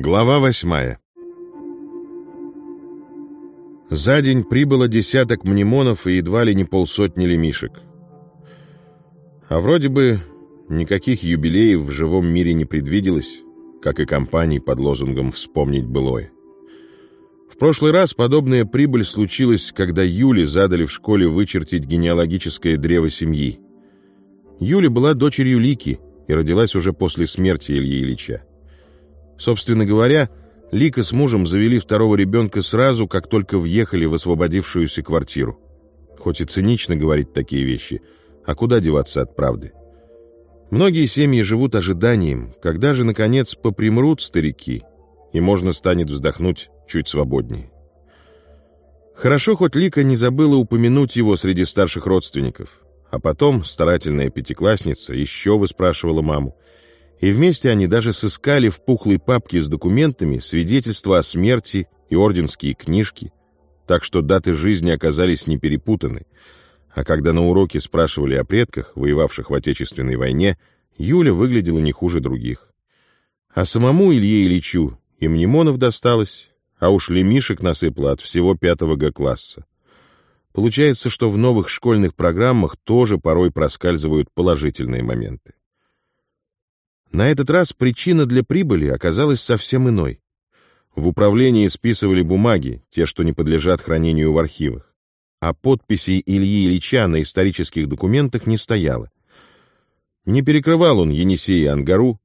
Глава восьмая За день прибыло десяток мнемонов и едва ли не полсотни лемишек. А вроде бы никаких юбилеев в живом мире не предвиделось, как и компаний под лозунгом «Вспомнить былое». В прошлый раз подобная прибыль случилась, когда Юле задали в школе вычертить генеалогическое древо семьи. Юля была дочерью Лики и родилась уже после смерти Ильи Ильича. Собственно говоря, Лика с мужем завели второго ребенка сразу, как только въехали в освободившуюся квартиру. Хоть и цинично говорить такие вещи, а куда деваться от правды? Многие семьи живут ожиданием, когда же, наконец, попримрут старики, и можно станет вздохнуть чуть свободнее. Хорошо, хоть Лика не забыла упомянуть его среди старших родственников, а потом старательная пятиклассница еще выспрашивала маму, и вместе они даже сыскали в пухлой папке с документами свидетельства о смерти и орденские книжки, так что даты жизни оказались не перепутаны. А когда на уроке спрашивали о предках, воевавших в Отечественной войне, Юля выглядела не хуже других. А самому Илье Ильичу и Мнемонов досталось, а уж лемишек насыпало от всего пятого Г-класса. Получается, что в новых школьных программах тоже порой проскальзывают положительные моменты. На этот раз причина для прибыли оказалась совсем иной. В управлении списывали бумаги, те, что не подлежат хранению в архивах, а подписи Ильи Ильича на исторических документах не стояло. Не перекрывал он Енисея Ангару,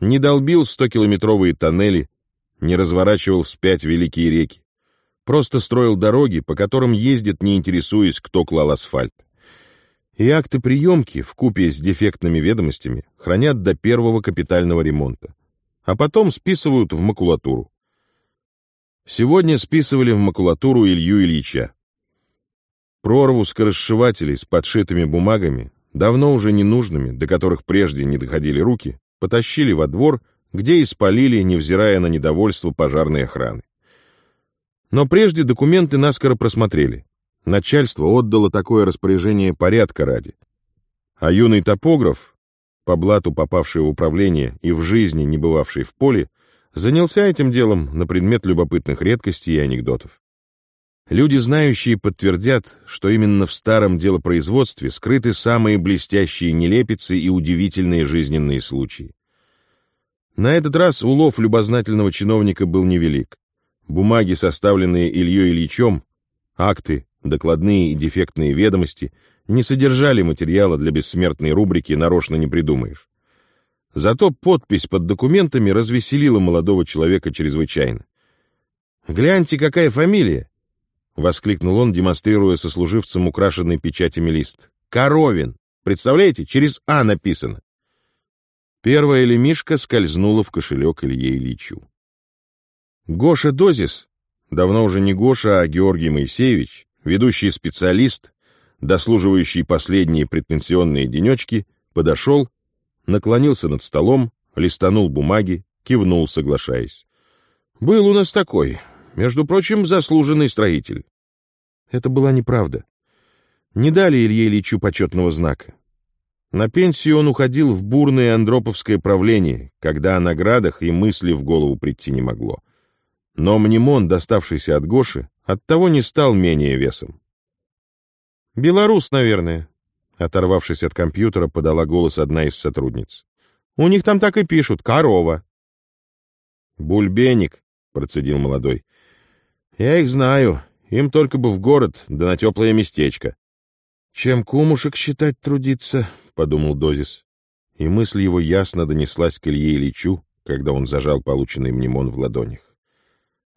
не долбил 100-километровые тоннели, не разворачивал вспять великие реки. Просто строил дороги, по которым ездит, не интересуясь, кто клал асфальт и акты приемки в купе с дефектными ведомостями хранят до первого капитального ремонта, а потом списывают в макулатуру. Сегодня списывали в макулатуру Илью Ильича. Прорву скоросшивателей с подшитыми бумагами, давно уже ненужными, до которых прежде не доходили руки, потащили во двор, где и спалили, невзирая на недовольство пожарной охраны. Но прежде документы наскоро просмотрели. Начальство отдало такое распоряжение порядка ради. А юный топограф, по блату попавший в управление и в жизни не бывавший в поле, занялся этим делом на предмет любопытных редкостей и анекдотов. Люди, знающие, подтвердят, что именно в старом делопроизводстве скрыты самые блестящие нелепицы и удивительные жизненные случаи. На этот раз улов любознательного чиновника был невелик. Бумаги, составленные Ильей Ильичем, акты, Докладные и дефектные ведомости не содержали материала для бессмертной рубрики «Нарочно не придумаешь». Зато подпись под документами развеселила молодого человека чрезвычайно. «Гляньте, какая фамилия!» — воскликнул он, демонстрируя сослуживцам украшенный печатями лист. «Коровин! Представляете, через «А» написано!» Первая лемишка скользнула в кошелек Илье Ильичу. Гоша Дозис, давно уже не Гоша, а Георгий Моисеевич, Ведущий специалист, дослуживающий последние предпенсионные денечки, подошел, наклонился над столом, листанул бумаги, кивнул, соглашаясь. «Был у нас такой, между прочим, заслуженный строитель». Это была неправда. Не дали Илье Ильичу почетного знака. На пенсию он уходил в бурное андроповское правление, когда о наградах и мысли в голову прийти не могло. Но мнемон, доставшийся от Гоши, оттого не стал менее весом. «Белорус, наверное», — оторвавшись от компьютера, подала голос одна из сотрудниц. «У них там так и пишут, корова». «Бульбеник», — процедил молодой. «Я их знаю, им только бы в город, да на теплое местечко». «Чем кумушек считать трудиться», — подумал Дозис. И мысль его ясно донеслась к Илье Ильичу, когда он зажал полученный мнемон в ладонях.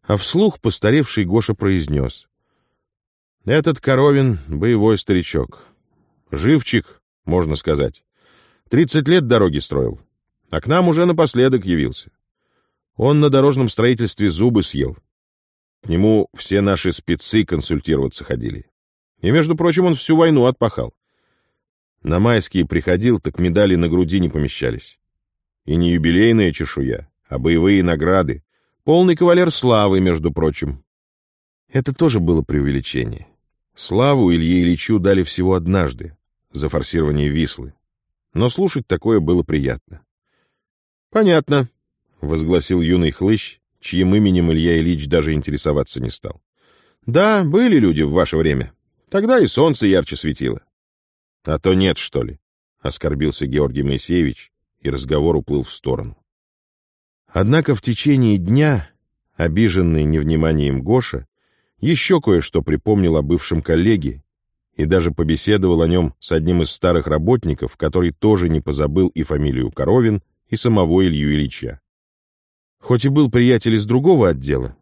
А вслух постаревший Гоша произнес. «Этот Коровин — боевой старичок. Живчик, можно сказать. Тридцать лет дороги строил, а к нам уже напоследок явился. Он на дорожном строительстве зубы съел. К нему все наши спецы консультироваться ходили. И, между прочим, он всю войну отпахал. На майские приходил, так медали на груди не помещались. И не юбилейная чешуя, а боевые награды, Полный кавалер славы, между прочим. Это тоже было преувеличение. Славу Илье Ильичу дали всего однажды, за форсирование Вислы. Но слушать такое было приятно. «Понятно. — возгласил юный хлыщ, чьим именем Илья Ильич даже интересоваться не стал. «Да, были люди в ваше время. Тогда и солнце ярче светило». «А то нет, что ли?» — оскорбился Георгий Моисеевич, и разговор уплыл в сторону. Однако в течение дня, обиженный невниманием Гоша, еще кое-что припомнил о бывшем коллеге и даже побеседовал о нем с одним из старых работников, который тоже не позабыл и фамилию Коровин, и самого Илью Ильича. Хоть и был приятель из другого отдела,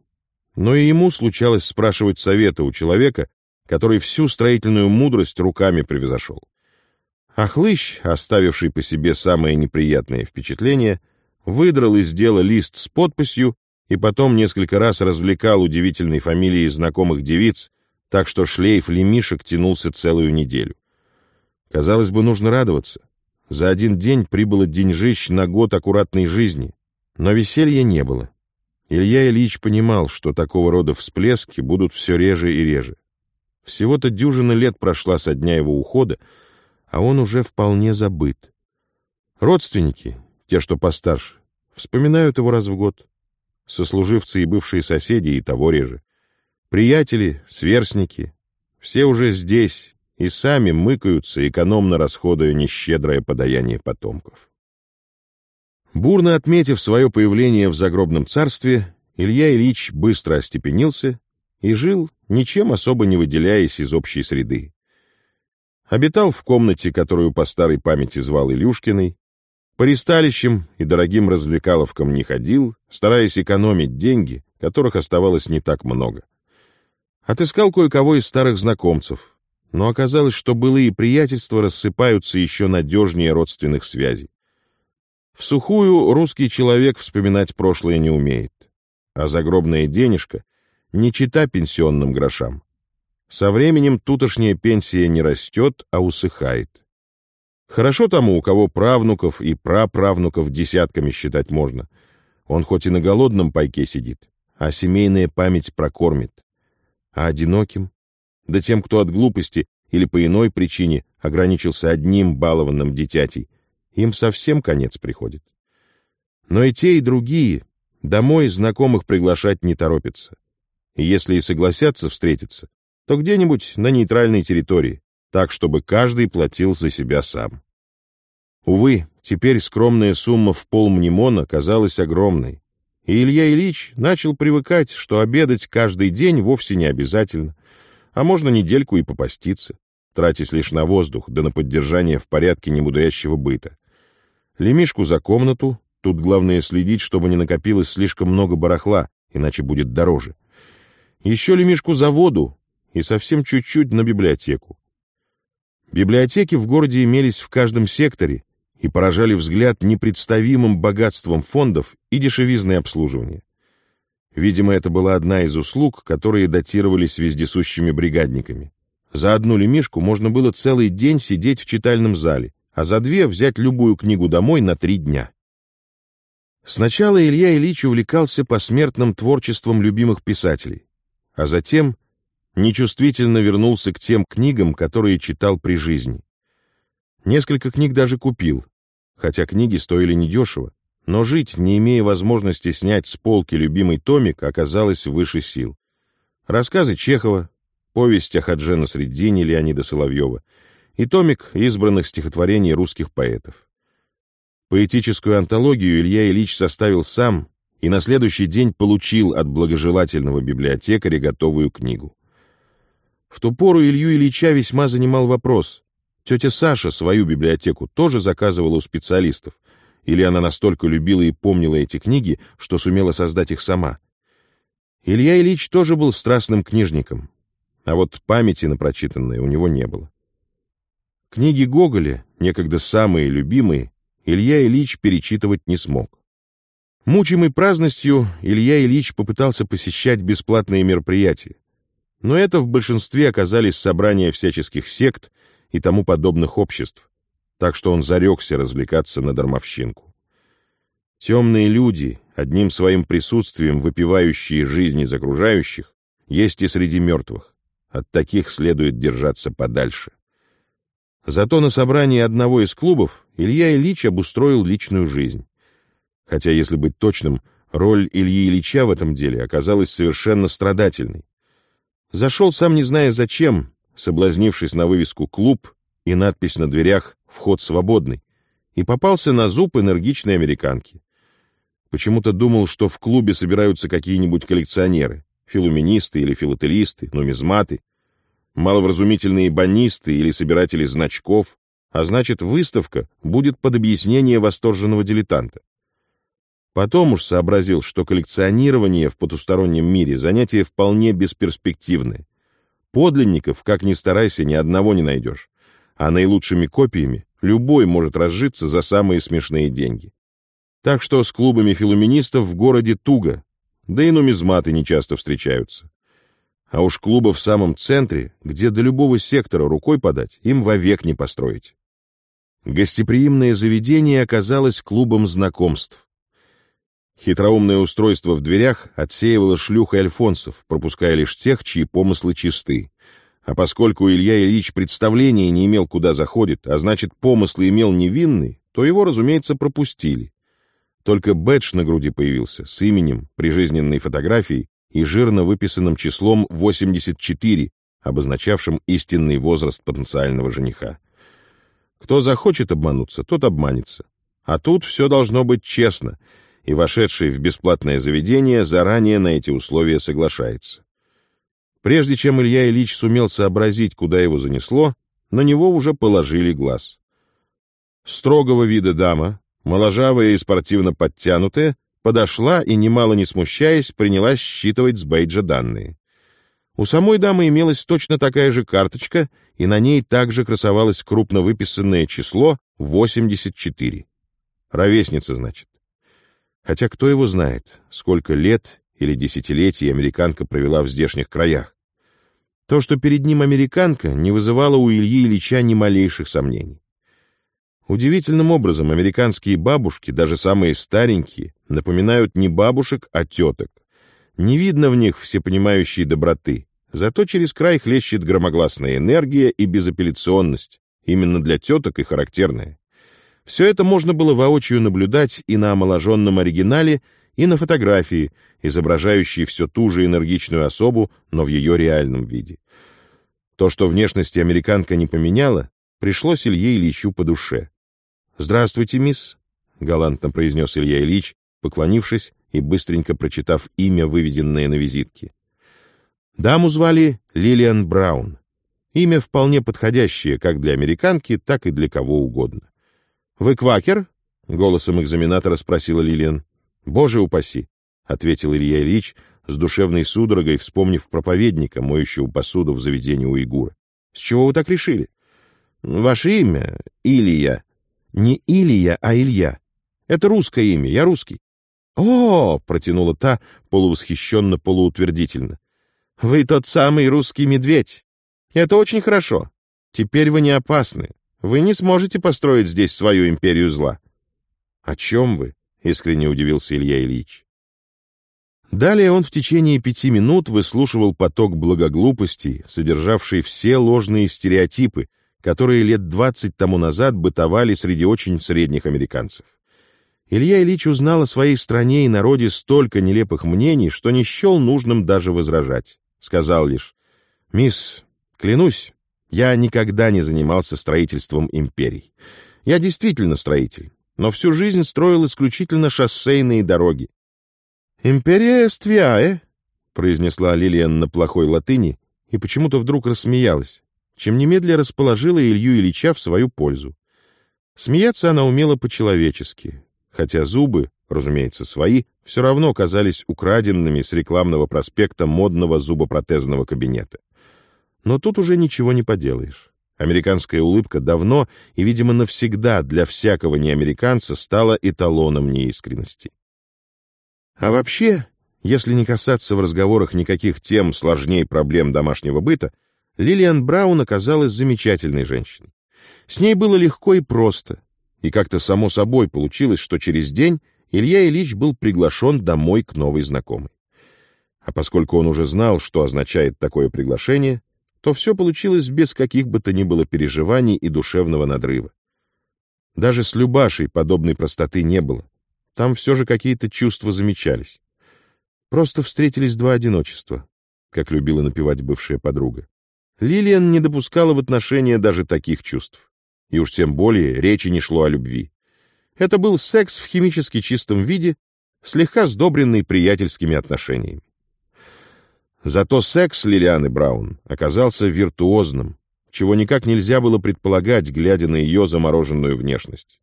но и ему случалось спрашивать совета у человека, который всю строительную мудрость руками превзошел. А хлыщ, оставивший по себе самое неприятное впечатление, выдрал из дела лист с подписью и потом несколько раз развлекал удивительной фамилией знакомых девиц, так что шлейф лемишек тянулся целую неделю. Казалось бы, нужно радоваться. За один день прибыло деньжищ на год аккуратной жизни, но веселья не было. Илья Ильич понимал, что такого рода всплески будут все реже и реже. Всего-то дюжина лет прошла со дня его ухода, а он уже вполне забыт. Родственники, те, что постарше, вспоминают его раз в год. Сослуживцы и бывшие соседи и того реже. Приятели, сверстники, все уже здесь и сами мыкаются, экономно расходуя нещедрое подаяние потомков. Бурно отметив свое появление в загробном царстве, Илья Ильич быстро остепенился и жил, ничем особо не выделяясь из общей среды. Обитал в комнате, которую по старой памяти звал Илюшкиной, по ристалищам и дорогим развлекаловкам не ходил, стараясь экономить деньги, которых оставалось не так много. Отыскал кое-кого из старых знакомцев, но оказалось, что былые приятельства рассыпаются еще надежнее родственных связей. В сухую русский человек вспоминать прошлое не умеет, а загробная денежка не чита пенсионным грошам. Со временем тутошняя пенсия не растет, а усыхает. Хорошо тому, у кого правнуков и праправнуков десятками считать можно. Он хоть и на голодном пайке сидит, а семейная память прокормит. А одиноким? Да тем, кто от глупости или по иной причине ограничился одним балованным дитятей, им совсем конец приходит. Но и те, и другие домой знакомых приглашать не торопятся. И если и согласятся встретиться, то где-нибудь на нейтральной территории, так, чтобы каждый платил за себя сам. Увы, теперь скромная сумма в полмнемона казалась огромной, и Илья Ильич начал привыкать, что обедать каждый день вовсе не обязательно, а можно недельку и попаститься, тратясь лишь на воздух, да на поддержание в порядке немудрящего быта. Лемишку за комнату, тут главное следить, чтобы не накопилось слишком много барахла, иначе будет дороже. Еще лемишку за воду и совсем чуть-чуть на библиотеку. Библиотеки в городе имелись в каждом секторе и поражали взгляд непредставимым богатством фондов и дешевизной обслуживания. Видимо, это была одна из услуг, которые датировались вездесущими бригадниками. За одну лемишку можно было целый день сидеть в читальном зале, а за две взять любую книгу домой на три дня. Сначала Илья Ильич увлекался посмертным творчеством любимых писателей, а затем нечувствительно вернулся к тем книгам, которые читал при жизни. Несколько книг даже купил, хотя книги стоили недешево, но жить, не имея возможности снять с полки любимый томик, оказалось выше сил. Рассказы Чехова, повесть о Хадже Насреддине Леонида Соловьева — и томик избранных стихотворений русских поэтов. Поэтическую антологию Илья Ильич составил сам и на следующий день получил от благожелательного библиотекаря готовую книгу. В ту пору Илью Ильича весьма занимал вопрос. Тетя Саша свою библиотеку тоже заказывала у специалистов, или она настолько любила и помнила эти книги, что сумела создать их сама. Илья Ильич тоже был страстным книжником, а вот памяти на прочитанное у него не было. Книги Гоголя, некогда самые любимые, Илья Ильич перечитывать не смог. Мучимый праздностью, Илья Ильич попытался посещать бесплатные мероприятия, но это в большинстве оказались собрания всяческих сект и тому подобных обществ, так что он зарекся развлекаться на дармовщинку. Темные люди, одним своим присутствием выпивающие жизни из окружающих, есть и среди мертвых. От таких следует держаться подальше. Зато на собрании одного из клубов Илья Ильич обустроил личную жизнь. Хотя, если быть точным, роль Ильи Ильича в этом деле оказалась совершенно страдательной. Зашел сам не зная зачем, соблазнившись на вывеску «Клуб» и надпись на дверях «Вход свободный», и попался на зуб энергичной американки. Почему-то думал, что в клубе собираются какие-нибудь коллекционеры, филуменисты или филателисты, нумизматы, маловразумительные банисты или собиратели значков, а значит, выставка будет под объяснение восторженного дилетанта. Потом уж сообразил, что коллекционирование в потустороннем мире занятие вполне бесперспективное. Подлинников, как ни старайся, ни одного не найдешь. А наилучшими копиями любой может разжиться за самые смешные деньги. Так что с клубами филуменистов в городе туго, да и нумизматы нечасто встречаются. А уж клуба в самом центре, где до любого сектора рукой подать, им вовек не построить. Гостеприимное заведение оказалось клубом знакомств. Хитроумное устройство в дверях отсеивало шлюх и альфонсов, пропуская лишь тех, чьи помыслы чисты. А поскольку Илья Ильич представления не имел, куда заходит, а значит, помыслы имел невинный, то его, разумеется, пропустили. Только бэдж на груди появился с именем, прижизненной фотографией и жирно выписанным числом 84, обозначавшим истинный возраст потенциального жениха. Кто захочет обмануться, тот обманется. А тут все должно быть честно, и вошедший в бесплатное заведение заранее на эти условия соглашается. Прежде чем Илья Ильич сумел сообразить, куда его занесло, на него уже положили глаз. Строгого вида дама, моложавая и спортивно подтянутая, подошла и, немало не смущаясь, принялась считывать с бейджа данные. У самой дамы имелась точно такая же карточка, и на ней также красовалось крупно выписанное число 84. Ровесница, значит. Хотя кто его знает, сколько лет или десятилетий американка провела в здешних краях. То, что перед ним американка, не вызывало у Ильи Ильича ни малейших сомнений. Удивительным образом американские бабушки, даже самые старенькие, напоминают не бабушек, а теток. Не видно в них всепонимающей доброты, зато через край хлещет громогласная энергия и безапелляционность, именно для теток и характерная. Все это можно было воочию наблюдать и на омоложенном оригинале, и на фотографии, изображающей все ту же энергичную особу, но в ее реальном виде. То, что внешности американка не поменяла, пришлось Илье Ильичу по душе. «Здравствуйте, мисс», — галантно произнес Илья Ильич, поклонившись и быстренько прочитав имя, выведенное на визитке. Даму звали Лилиан Браун. Имя вполне подходящее как для американки, так и для кого угодно. «Вы квакер?» — голосом экзаменатора спросила Лилиан. «Боже упаси!» — ответил Илья Ильич с душевной судорогой, вспомнив проповедника, моющего посуду в заведении у Игура. «С чего вы так решили?» «Ваше имя — Илья», не Илья, а Илья. Это русское имя, я русский. О, протянула та полувосхищенно, полуутвердительно. Вы тот самый русский медведь. Это очень хорошо. Теперь вы не опасны. Вы не сможете построить здесь свою империю зла. О чем вы? Искренне удивился Илья Ильич. Далее он в течение пяти минут выслушивал поток благоглупостей, содержавший все ложные стереотипы, которые лет двадцать тому назад бытовали среди очень средних американцев. Илья Ильич узнал о своей стране и народе столько нелепых мнений, что не счел нужным даже возражать. Сказал лишь, «Мисс, клянусь, я никогда не занимался строительством империй. Я действительно строитель, но всю жизнь строил исключительно шоссейные дороги». «Империя эствиае», — произнесла Лилиан на плохой латыни и почему-то вдруг рассмеялась чем немедля расположила Илью Ильича в свою пользу. Смеяться она умела по-человечески, хотя зубы, разумеется, свои, все равно казались украденными с рекламного проспекта модного зубопротезного кабинета. Но тут уже ничего не поделаешь. Американская улыбка давно и, видимо, навсегда для всякого неамериканца стала эталоном неискренности. А вообще, если не касаться в разговорах никаких тем сложней проблем домашнего быта, Лилиан Браун оказалась замечательной женщиной. С ней было легко и просто, и как-то само собой получилось, что через день Илья Ильич был приглашен домой к новой знакомой. А поскольку он уже знал, что означает такое приглашение, то все получилось без каких бы то ни было переживаний и душевного надрыва. Даже с Любашей подобной простоты не было. там все же какие-то чувства замечались. Просто встретились два одиночества, как любила напевать бывшая подруга. Лилиан не допускала в отношения даже таких чувств. И уж тем более речи не шло о любви. Это был секс в химически чистом виде, слегка сдобренный приятельскими отношениями. Зато секс Лилианы Браун оказался виртуозным, чего никак нельзя было предполагать, глядя на ее замороженную внешность.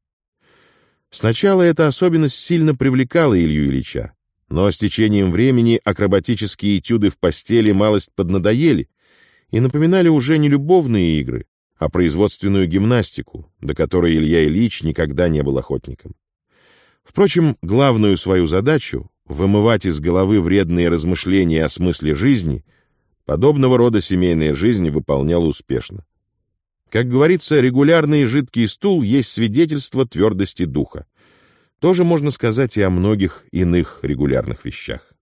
Сначала эта особенность сильно привлекала Илью Ильича, но с течением времени акробатические этюды в постели малость поднадоели и напоминали уже не любовные игры, а производственную гимнастику, до которой Илья Ильич никогда не был охотником. Впрочем, главную свою задачу — вымывать из головы вредные размышления о смысле жизни — подобного рода семейная жизнь выполняла успешно. Как говорится, регулярный жидкий стул есть свидетельство твердости духа. Тоже можно сказать и о многих иных регулярных вещах.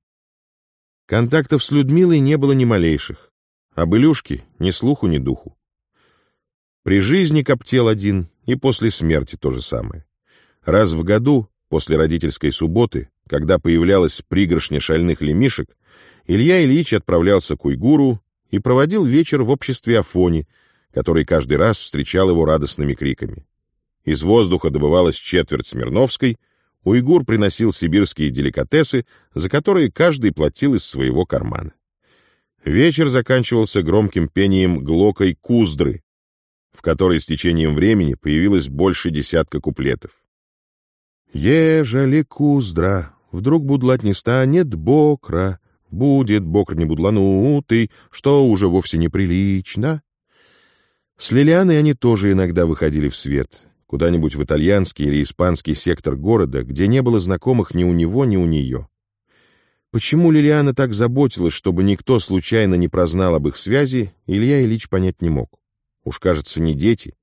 Контактов с Людмилой не было ни малейших. Об Илюшке ни слуху, ни духу. При жизни коптел один, и после смерти то же самое. Раз в году, после родительской субботы, когда появлялась пригоршня шальных лемишек, Илья Ильич отправлялся к уйгуру и проводил вечер в обществе Афони, который каждый раз встречал его радостными криками. Из воздуха добывалась четверть Смирновской, уйгур приносил сибирские деликатесы, за которые каждый платил из своего кармана. Вечер заканчивался громким пением глокой куздры, в которой с течением времени появилось больше десятка куплетов. «Ежели куздра вдруг будлать не станет бокра, будет бокр не будланутый, что уже вовсе неприлично». С Лилианой они тоже иногда выходили в свет, куда-нибудь в итальянский или испанский сектор города, где не было знакомых ни у него, ни у нее. Почему Лилиана так заботилась, чтобы никто случайно не прознал об их связи, Илья Ильич понять не мог. Уж, кажется, не дети.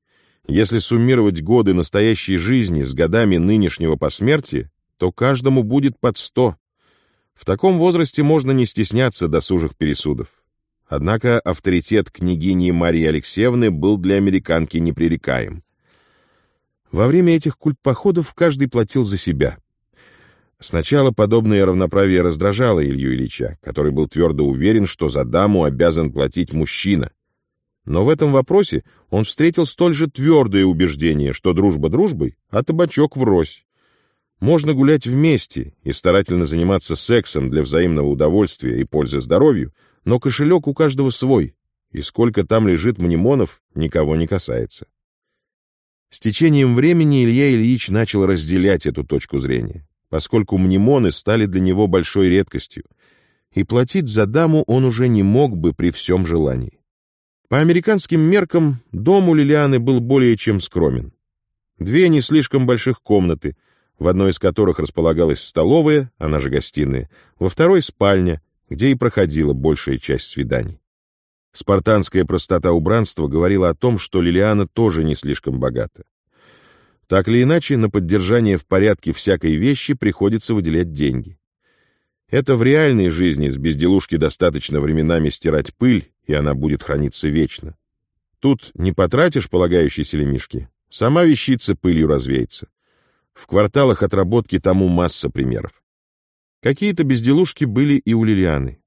Если суммировать годы настоящей жизни с годами нынешнего посмертия, то каждому будет под сто. В таком возрасте можно не стесняться досужих пересудов. Однако авторитет княгини Марии Алексеевны был для американки непререкаем. Во время этих культпоходов каждый платил за себя — Сначала подобное равноправие раздражало Илью Ильича, который был твердо уверен, что за даму обязан платить мужчина. Но в этом вопросе он встретил столь же твердое убеждение, что дружба дружбой, а табачок врозь. Можно гулять вместе и старательно заниматься сексом для взаимного удовольствия и пользы здоровью, но кошелек у каждого свой, и сколько там лежит мнемонов, никого не касается. С течением времени Илья Ильич начал разделять эту точку зрения поскольку мнемоны стали для него большой редкостью, и платить за даму он уже не мог бы при всем желании. По американским меркам дом у Лилианы был более чем скромен. Две не слишком больших комнаты, в одной из которых располагалась столовая, она же гостиная, во второй — спальня, где и проходила большая часть свиданий. Спартанская простота убранства говорила о том, что Лилиана тоже не слишком богата. Так или иначе, на поддержание в порядке всякой вещи приходится выделять деньги. Это в реальной жизни с безделушки достаточно временами стирать пыль, и она будет храниться вечно. Тут не потратишь полагающиеся лемишки, сама вещица пылью развеется. В кварталах отработки тому масса примеров. Какие-то безделушки были и у Лилианы.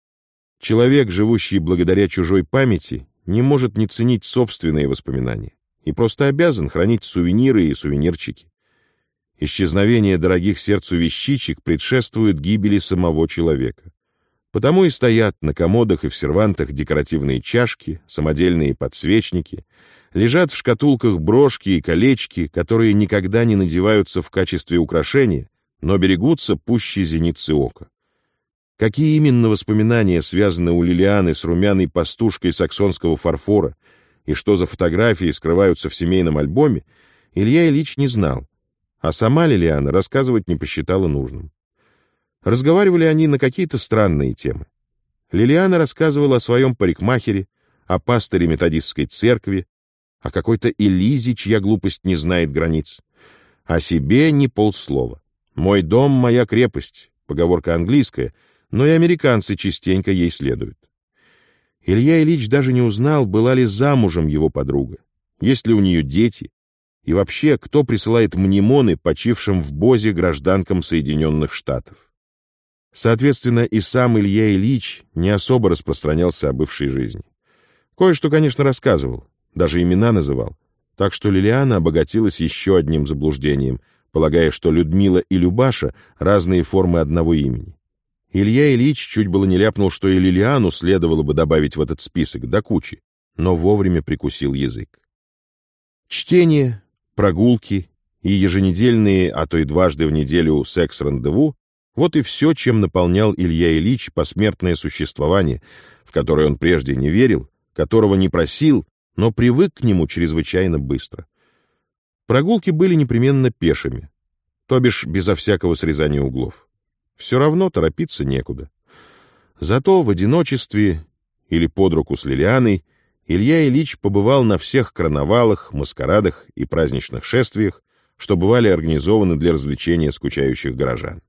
Человек, живущий благодаря чужой памяти, не может не ценить собственные воспоминания и просто обязан хранить сувениры и сувенирчики. Исчезновение дорогих сердцу вещичек предшествует гибели самого человека. Потому и стоят на комодах и в сервантах декоративные чашки, самодельные подсвечники, лежат в шкатулках брошки и колечки, которые никогда не надеваются в качестве украшения, но берегутся пуще зеницы ока. Какие именно воспоминания связаны у Лилианы с румяной пастушкой саксонского фарфора, и что за фотографии скрываются в семейном альбоме, Илья Ильич не знал, а сама Лилиана рассказывать не посчитала нужным. Разговаривали они на какие-то странные темы. Лилиана рассказывала о своем парикмахере, о пасторе методистской церкви, о какой-то Элизе, чья глупость не знает границ. О себе ни полслова. «Мой дом — моя крепость» — поговорка английская, но и американцы частенько ей следуют. Илья Ильич даже не узнал, была ли замужем его подруга, есть ли у нее дети, И вообще, кто присылает мнемоны почившим в Бозе гражданкам Соединенных Штатов? Соответственно, и сам Илья Ильич не особо распространялся о бывшей жизни. Кое-что, конечно, рассказывал, даже имена называл. Так что Лилиана обогатилась еще одним заблуждением, полагая, что Людмила и Любаша — разные формы одного имени. Илья Ильич чуть было не ляпнул, что и Лилиану следовало бы добавить в этот список до кучи, но вовремя прикусил язык. Чтение, прогулки и еженедельные, а то и дважды в неделю секс-рандеву — вот и все, чем наполнял Илья Ильич посмертное существование, в которое он прежде не верил, которого не просил, но привык к нему чрезвычайно быстро. Прогулки были непременно пешими, то бишь безо всякого срезания углов. Все равно торопиться некуда. Зато в одиночестве или под руку с Лилианой Илья Ильич побывал на всех карнавалах, маскарадах и праздничных шествиях, что бывали организованы для развлечения скучающих горожан.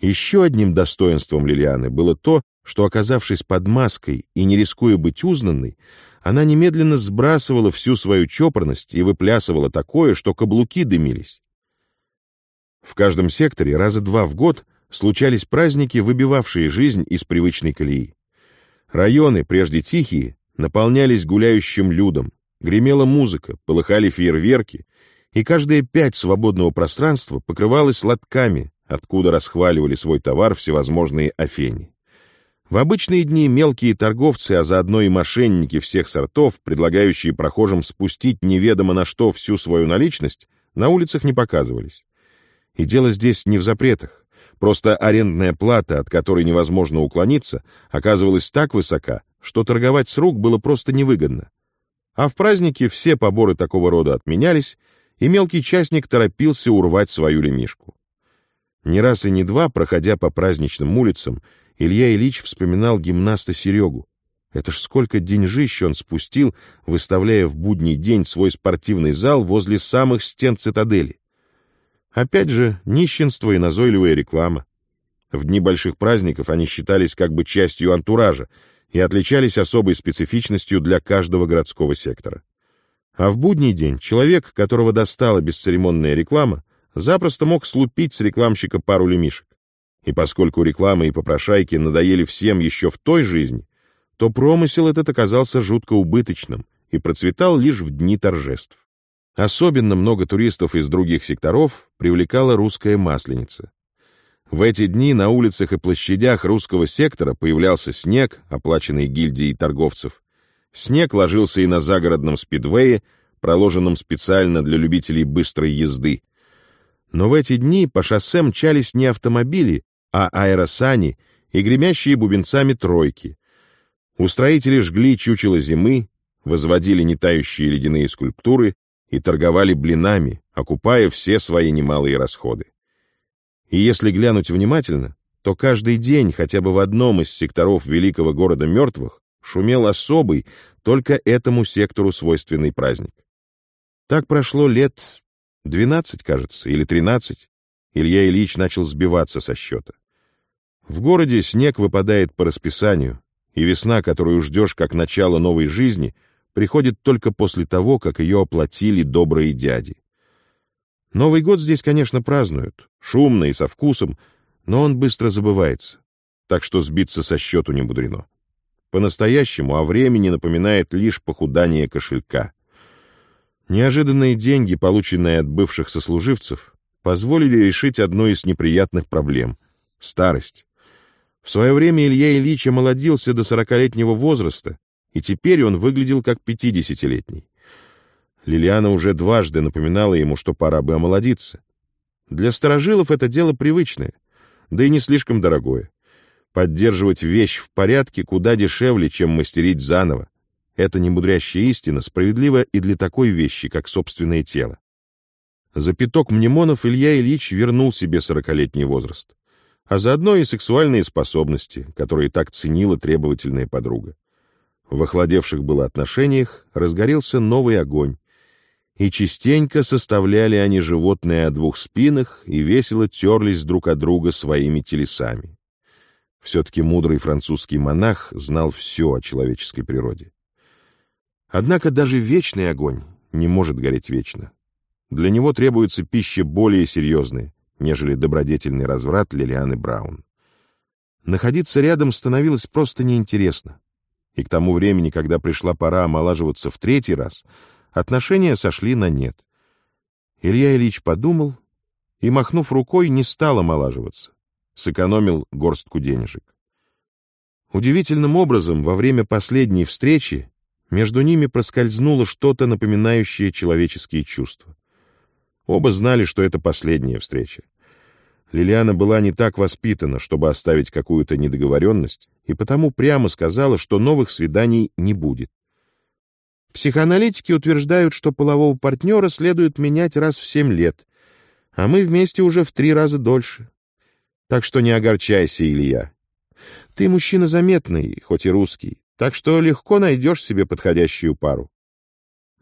Еще одним достоинством Лилианы было то, что, оказавшись под маской и не рискуя быть узнанной, она немедленно сбрасывала всю свою чопорность и выплясывала такое, что каблуки дымились. В каждом секторе раза два в год случались праздники, выбивавшие жизнь из привычной колеи. Районы, прежде тихие, наполнялись гуляющим людом, гремела музыка, полыхали фейерверки, и каждая пять свободного пространства покрывалась лотками, откуда расхваливали свой товар всевозможные афени. В обычные дни мелкие торговцы, а заодно и мошенники всех сортов, предлагающие прохожим спустить неведомо на что всю свою наличность, на улицах не показывались. И дело здесь не в запретах. Просто арендная плата, от которой невозможно уклониться, оказывалась так высока, что торговать с рук было просто невыгодно. А в праздники все поборы такого рода отменялись, и мелкий частник торопился урвать свою лемишку. Не раз и не два, проходя по праздничным улицам, Илья Ильич вспоминал гимнаста Серегу. Это ж сколько деньжищ он спустил, выставляя в будний день свой спортивный зал возле самых стен цитадели. Опять же, нищенство и назойливая реклама. В дни больших праздников они считались как бы частью антуража и отличались особой специфичностью для каждого городского сектора. А в будний день человек, которого достала бесцеремонная реклама, запросто мог слупить с рекламщика пару лемишек. И поскольку реклама и попрошайки надоели всем еще в той жизни, то промысел этот оказался жутко убыточным и процветал лишь в дни торжеств. Особенно много туристов из других секторов привлекала русская масленица. В эти дни на улицах и площадях русского сектора появлялся снег, оплаченный гильдией торговцев. Снег ложился и на загородном спидвее, проложенном специально для любителей быстрой езды. Но в эти дни по шоссе мчались не автомобили, а аэросани и гремящие бубенцами тройки. Устроители жгли чучело зимы, возводили нетающие ледяные скульптуры, и торговали блинами, окупая все свои немалые расходы. И если глянуть внимательно, то каждый день хотя бы в одном из секторов великого города мертвых шумел особый, только этому сектору свойственный праздник. Так прошло лет двенадцать, кажется, или тринадцать. Илья Ильич начал сбиваться со счета. В городе снег выпадает по расписанию, и весна, которую ждешь как начало новой жизни — приходит только после того, как ее оплатили добрые дяди. Новый год здесь, конечно, празднуют, шумно и со вкусом, но он быстро забывается, так что сбиться со счету не мудрено. По-настоящему о времени напоминает лишь похудание кошелька. Неожиданные деньги, полученные от бывших сослуживцев, позволили решить одну из неприятных проблем — старость. В свое время Илья Ильич омолодился до сорокалетнего возраста и теперь он выглядел как пятидесятилетний. Лилиана уже дважды напоминала ему, что пора бы омолодиться. Для сторожилов это дело привычное, да и не слишком дорогое. Поддерживать вещь в порядке куда дешевле, чем мастерить заново. Это немудрящая истина справедлива и для такой вещи, как собственное тело. За пяток мнемонов Илья Ильич вернул себе сорокалетний возраст, а заодно и сексуальные способности, которые так ценила требовательная подруга. В охладевших было отношениях разгорелся новый огонь, и частенько составляли они животные о двух спинах и весело терлись друг от друга своими телесами. Все-таки мудрый французский монах знал все о человеческой природе. Однако даже вечный огонь не может гореть вечно. для него требуется пища более серьезная, нежели добродетельный разврат Лилианы Браун. Находиться рядом становилось просто неинтересно. И к тому времени, когда пришла пора омолаживаться в третий раз, отношения сошли на нет. Илья Ильич подумал и, махнув рукой, не стал омолаживаться. Сэкономил горстку денежек. Удивительным образом, во время последней встречи между ними проскользнуло что-то, напоминающее человеческие чувства. Оба знали, что это последняя встреча. Лилиана была не так воспитана, чтобы оставить какую-то недоговоренность, и потому прямо сказала, что новых свиданий не будет. Психоаналитики утверждают, что полового партнера следует менять раз в семь лет, а мы вместе уже в три раза дольше. Так что не огорчайся, Илья. Ты мужчина заметный, хоть и русский, так что легко найдешь себе подходящую пару.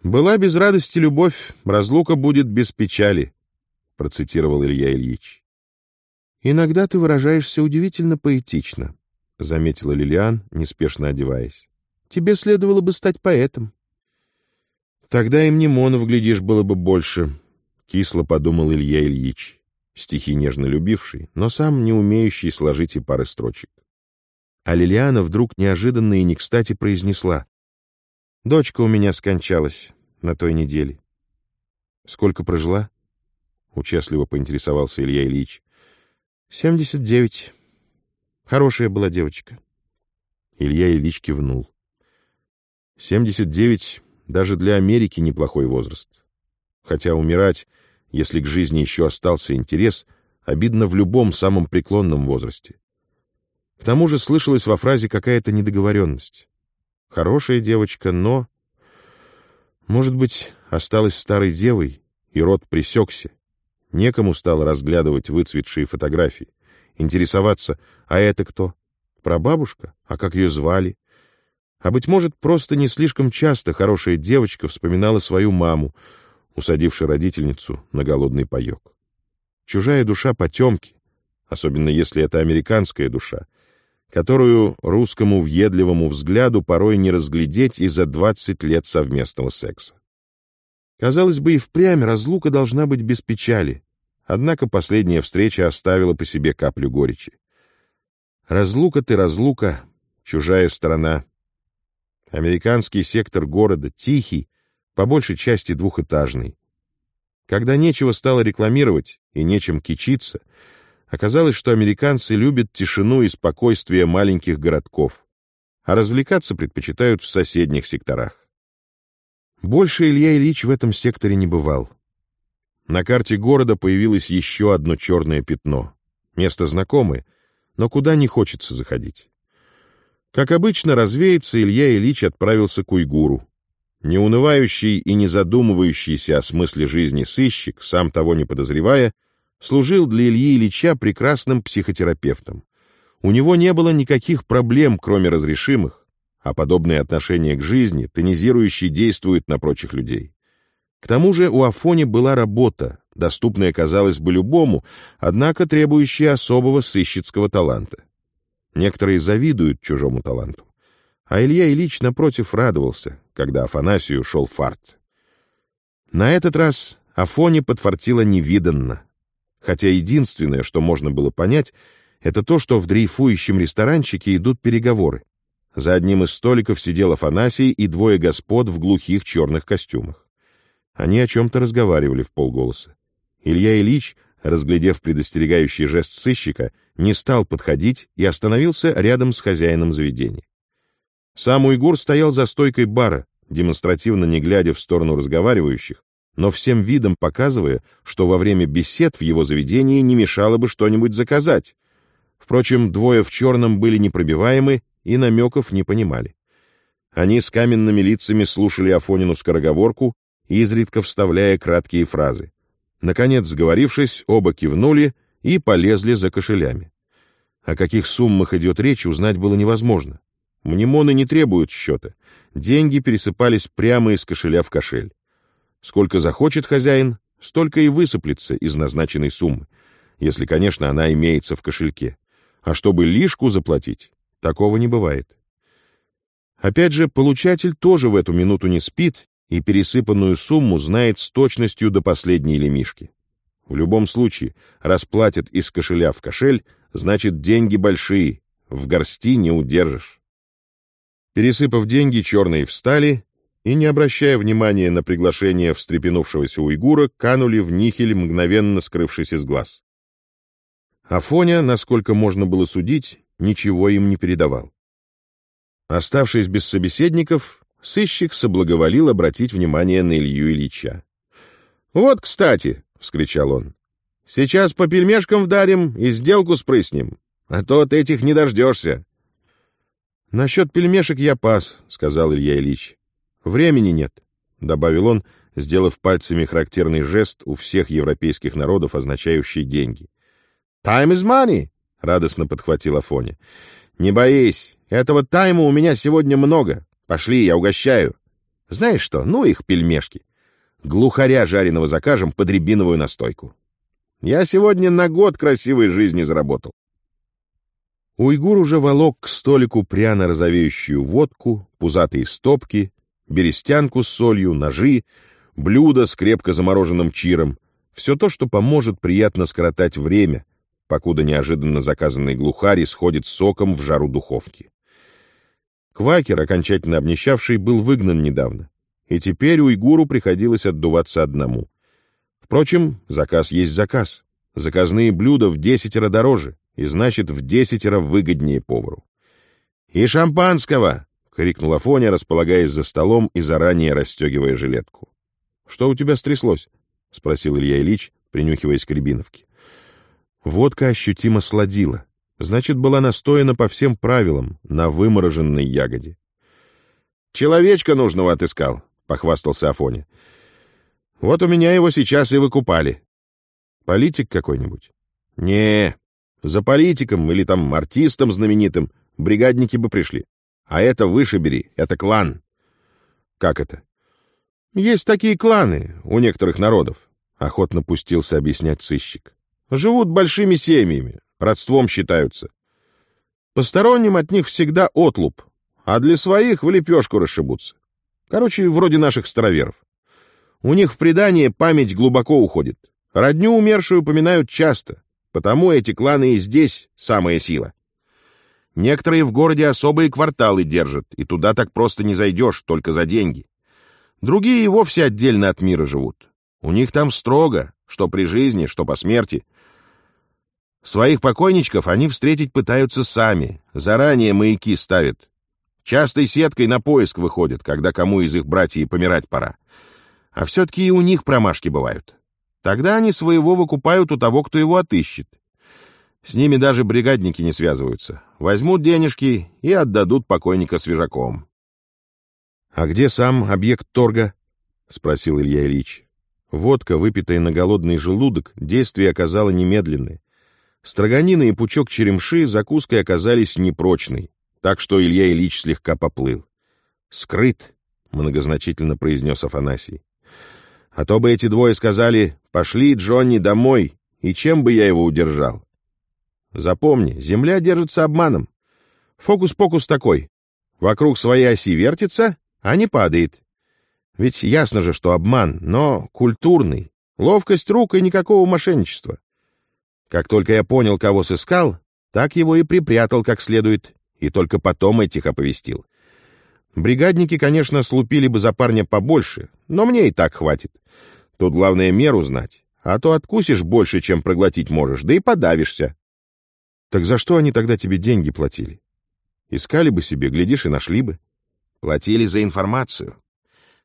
«Была без радости любовь, разлука будет без печали», — процитировал Илья Ильич. «Иногда ты выражаешься удивительно поэтично», — заметила Лилиан, неспешно одеваясь. «Тебе следовало бы стать поэтом». «Тогда и мнемонов, глядишь, было бы больше», — кисло подумал Илья Ильич, стихи нежно любивший, но сам не умеющий сложить и пары строчек. А Лилиана вдруг неожиданно и не кстати произнесла. Дочка у меня скончалась на той неделе. Сколько прожила? Участливо поинтересовался Илья Ильич. Семьдесят девять. Хорошая была девочка. Илья Ильич кивнул. Семьдесят девять даже для Америки неплохой возраст. Хотя умирать, если к жизни еще остался интерес, обидно в любом самом преклонном возрасте. К тому же слышалась во фразе какая-то недоговоренность. Хорошая девочка, но... Может быть, осталась старой девой, и рот пресекся. Некому стало разглядывать выцветшие фотографии, интересоваться, а это кто? Прабабушка? А как ее звали? А, быть может, просто не слишком часто хорошая девочка вспоминала свою маму, усадивши родительницу на голодный паек. Чужая душа потемки, особенно если это американская душа, которую русскому въедливому взгляду порой не разглядеть и за 20 лет совместного секса. Казалось бы, и впрямь разлука должна быть без печали, однако последняя встреча оставила по себе каплю горечи. Разлука ты разлука, чужая сторона. Американский сектор города, тихий, по большей части двухэтажный. Когда нечего стало рекламировать и нечем кичиться, Оказалось, что американцы любят тишину и спокойствие маленьких городков, а развлекаться предпочитают в соседних секторах. Больше Илья Ильич в этом секторе не бывал. На карте города появилось еще одно черное пятно. Место знакомое, но куда не хочется заходить. Как обычно, развеяться Илья Ильич отправился к уйгуру. Неунывающий и не задумывающийся о смысле жизни сыщик, сам того не подозревая, — служил для Ильи Ильича прекрасным психотерапевтом. У него не было никаких проблем, кроме разрешимых, а подобные отношения к жизни тонизирующе действуют на прочих людей. К тому же у Афони была работа, доступная, казалось бы, любому, однако требующая особого сыщицкого таланта. Некоторые завидуют чужому таланту. А Илья Ильич, напротив, радовался, когда Афанасию шел фарт. На этот раз Афоне подфартило невиданно хотя единственное, что можно было понять, это то, что в дрейфующем ресторанчике идут переговоры. За одним из столиков сидел Афанасий и двое господ в глухих черных костюмах. Они о чем-то разговаривали в полголоса. Илья Ильич, разглядев предостерегающий жест сыщика, не стал подходить и остановился рядом с хозяином заведения. Сам Уйгур стоял за стойкой бара, демонстративно не глядя в сторону разговаривающих, но всем видом показывая, что во время бесед в его заведении не мешало бы что-нибудь заказать. Впрочем, двое в черном были непробиваемы и намеков не понимали. Они с каменными лицами слушали Афонину скороговорку, изредка вставляя краткие фразы. Наконец, сговорившись, оба кивнули и полезли за кошелями. О каких суммах идет речь, узнать было невозможно. Мнемоны не требуют счета. Деньги пересыпались прямо из кошеля в кошель. Сколько захочет хозяин, столько и высыплется из назначенной суммы, если, конечно, она имеется в кошельке. А чтобы лишку заплатить, такого не бывает. Опять же, получатель тоже в эту минуту не спит и пересыпанную сумму знает с точностью до последней лемишки. В любом случае, расплатят из кошеля в кошель, значит, деньги большие, в горсти не удержишь. Пересыпав деньги, черные встали и, не обращая внимания на приглашение встрепенувшегося уйгура, канули в нихель, мгновенно скрывшись из глаз. Афоня, насколько можно было судить, ничего им не передавал. Оставшись без собеседников, сыщик соблаговолил обратить внимание на Илью Ильича. «Вот, кстати!» — вскричал он. «Сейчас по пельмешкам вдарим и сделку спрыснем, а то от этих не дождешься». «Насчет пельмешек я пас», — сказал Илья Ильич. «Времени нет», — добавил он, сделав пальцами характерный жест у всех европейских народов, означающий деньги. «Time is money», — радостно подхватил Афоня. «Не боись, этого тайма у меня сегодня много. Пошли, я угощаю. Знаешь что, ну их пельмешки. Глухаря жареного закажем под рябиновую настойку. Я сегодня на год красивой жизни заработал. Уйгур уже волок к столику пряно розовеющую водку, пузатые стопки, берестянку с солью, ножи, блюдо с крепко замороженным чиром. Все то, что поможет приятно скоротать время, покуда неожиданно заказанный глухарь сходит соком в жару духовки. Квакер, окончательно обнищавший, был выгнан недавно, и теперь уйгуру приходилось отдуваться одному. Впрочем, заказ есть заказ. Заказные блюда в десятеро дороже, и значит в десятеро выгоднее повару. «И шампанского!» — крикнул Афоня, располагаясь за столом и заранее расстегивая жилетку. «Что у тебя стряслось?» — спросил Илья Ильич, принюхиваясь к рябиновке. Водка ощутимо сладила, значит, была настояна по всем правилам на вымороженной ягоде. «Человечка нужного отыскал», — похвастался Афоня. «Вот у меня его сейчас и выкупали». «Политик какой-нибудь?» «Не, за политиком или там артистом знаменитым бригадники бы пришли. А это выше бери, это клан. Как это? Есть такие кланы у некоторых народов, охотно пустился объяснять сыщик. Живут большими семьями, родством считаются. Посторонним от них всегда отлуп, а для своих в лепешку расшибутся. Короче, вроде наших староверов. У них в предание память глубоко уходит. Родню умершую упоминают часто, Потому эти кланы и здесь самая сила. Некоторые в городе особые кварталы держат, и туда так просто не зайдешь, только за деньги. Другие и вовсе отдельно от мира живут. У них там строго, что при жизни, что по смерти. Своих покойничков они встретить пытаются сами, заранее маяки ставят. Частой сеткой на поиск выходят, когда кому из их братьев помирать пора. А все-таки и у них промашки бывают. Тогда они своего выкупают у того, кто его отыщет. С ними даже бригадники не связываются. Возьмут денежки и отдадут покойника свежаком. — А где сам объект торга? — спросил Илья Ильич. Водка, выпитая на голодный желудок, действие оказало немедленное. Строганина и пучок черемши закуской оказались непрочной, так что Илья Ильич слегка поплыл. «Скрыт», — многозначительно произнес Афанасий. А то бы эти двое сказали «пошли, Джонни, домой», и чем бы я его удержал? Запомни, Земля держится обманом. Фокус-покус такой. Вокруг своей оси вертится, а не падает. Ведь ясно же, что обман, но культурный. Ловкость рук и никакого мошенничества. Как только я понял, кого сыскал, так его и припрятал как следует, и только потом этих оповестил. Бригадники, конечно, слупили бы за парня побольше, но мне и так хватит. Тут главное меру знать, а то откусишь больше, чем проглотить можешь, да и подавишься. Так за что они тогда тебе деньги платили? Искали бы себе, глядишь, и нашли бы. Платили за информацию.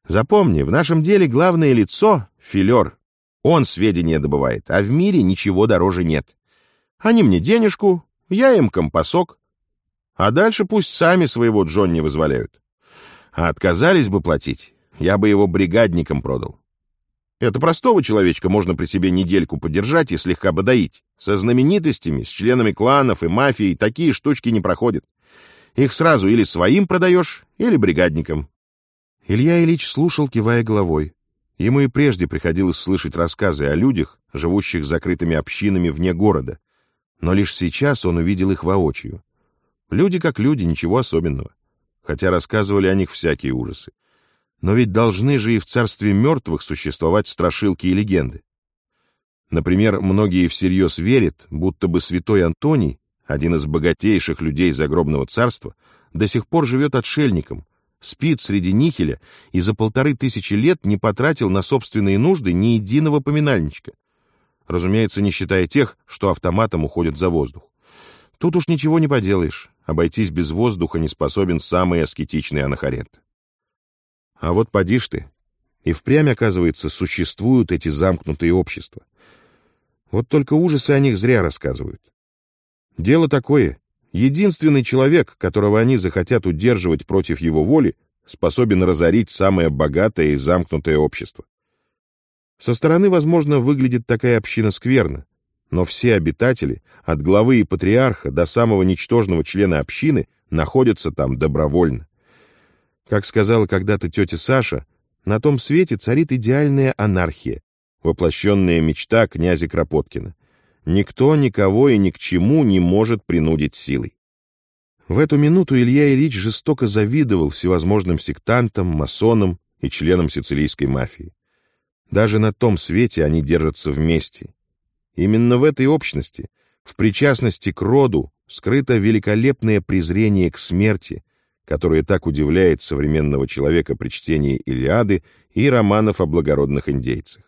Запомни, в нашем деле главное лицо — филер. Он сведения добывает, а в мире ничего дороже нет. Они мне денежку, я им компасок. А дальше пусть сами своего Джонни вызволяют. А отказались бы платить, я бы его бригадникам продал. Это простого человечка можно при себе недельку подержать и слегка бодоить. Со знаменитостями, с членами кланов и мафией такие штучки не проходят. Их сразу или своим продаешь, или бригадникам. Илья Ильич слушал, кивая головой. Ему и прежде приходилось слышать рассказы о людях, живущих закрытыми общинами вне города. Но лишь сейчас он увидел их воочию. Люди как люди, ничего особенного хотя рассказывали о них всякие ужасы. Но ведь должны же и в царстве мертвых существовать страшилки и легенды. Например, многие всерьез верят, будто бы святой Антоний, один из богатейших людей загробного царства, до сих пор живет отшельником, спит среди нихеля и за полторы тысячи лет не потратил на собственные нужды ни единого поминальничка. Разумеется, не считая тех, что автоматом уходят за воздух. Тут уж ничего не поделаешь, обойтись без воздуха не способен самый аскетичный анахарет. А вот поди ты, и впрямь, оказывается, существуют эти замкнутые общества. Вот только ужасы о них зря рассказывают. Дело такое, единственный человек, которого они захотят удерживать против его воли, способен разорить самое богатое и замкнутое общество. Со стороны, возможно, выглядит такая община скверно, но все обитатели, от главы и патриарха до самого ничтожного члена общины, находятся там добровольно. Как сказала когда-то тетя Саша, на том свете царит идеальная анархия, воплощенная мечта князя Кропоткина. Никто никого и ни к чему не может принудить силой. В эту минуту Илья Ильич жестоко завидовал всевозможным сектантам, масонам и членам сицилийской мафии. Даже на том свете они держатся вместе. Именно в этой общности, в причастности к роду, скрыто великолепное презрение к смерти, которое так удивляет современного человека при чтении Илиады и романов о благородных индейцах.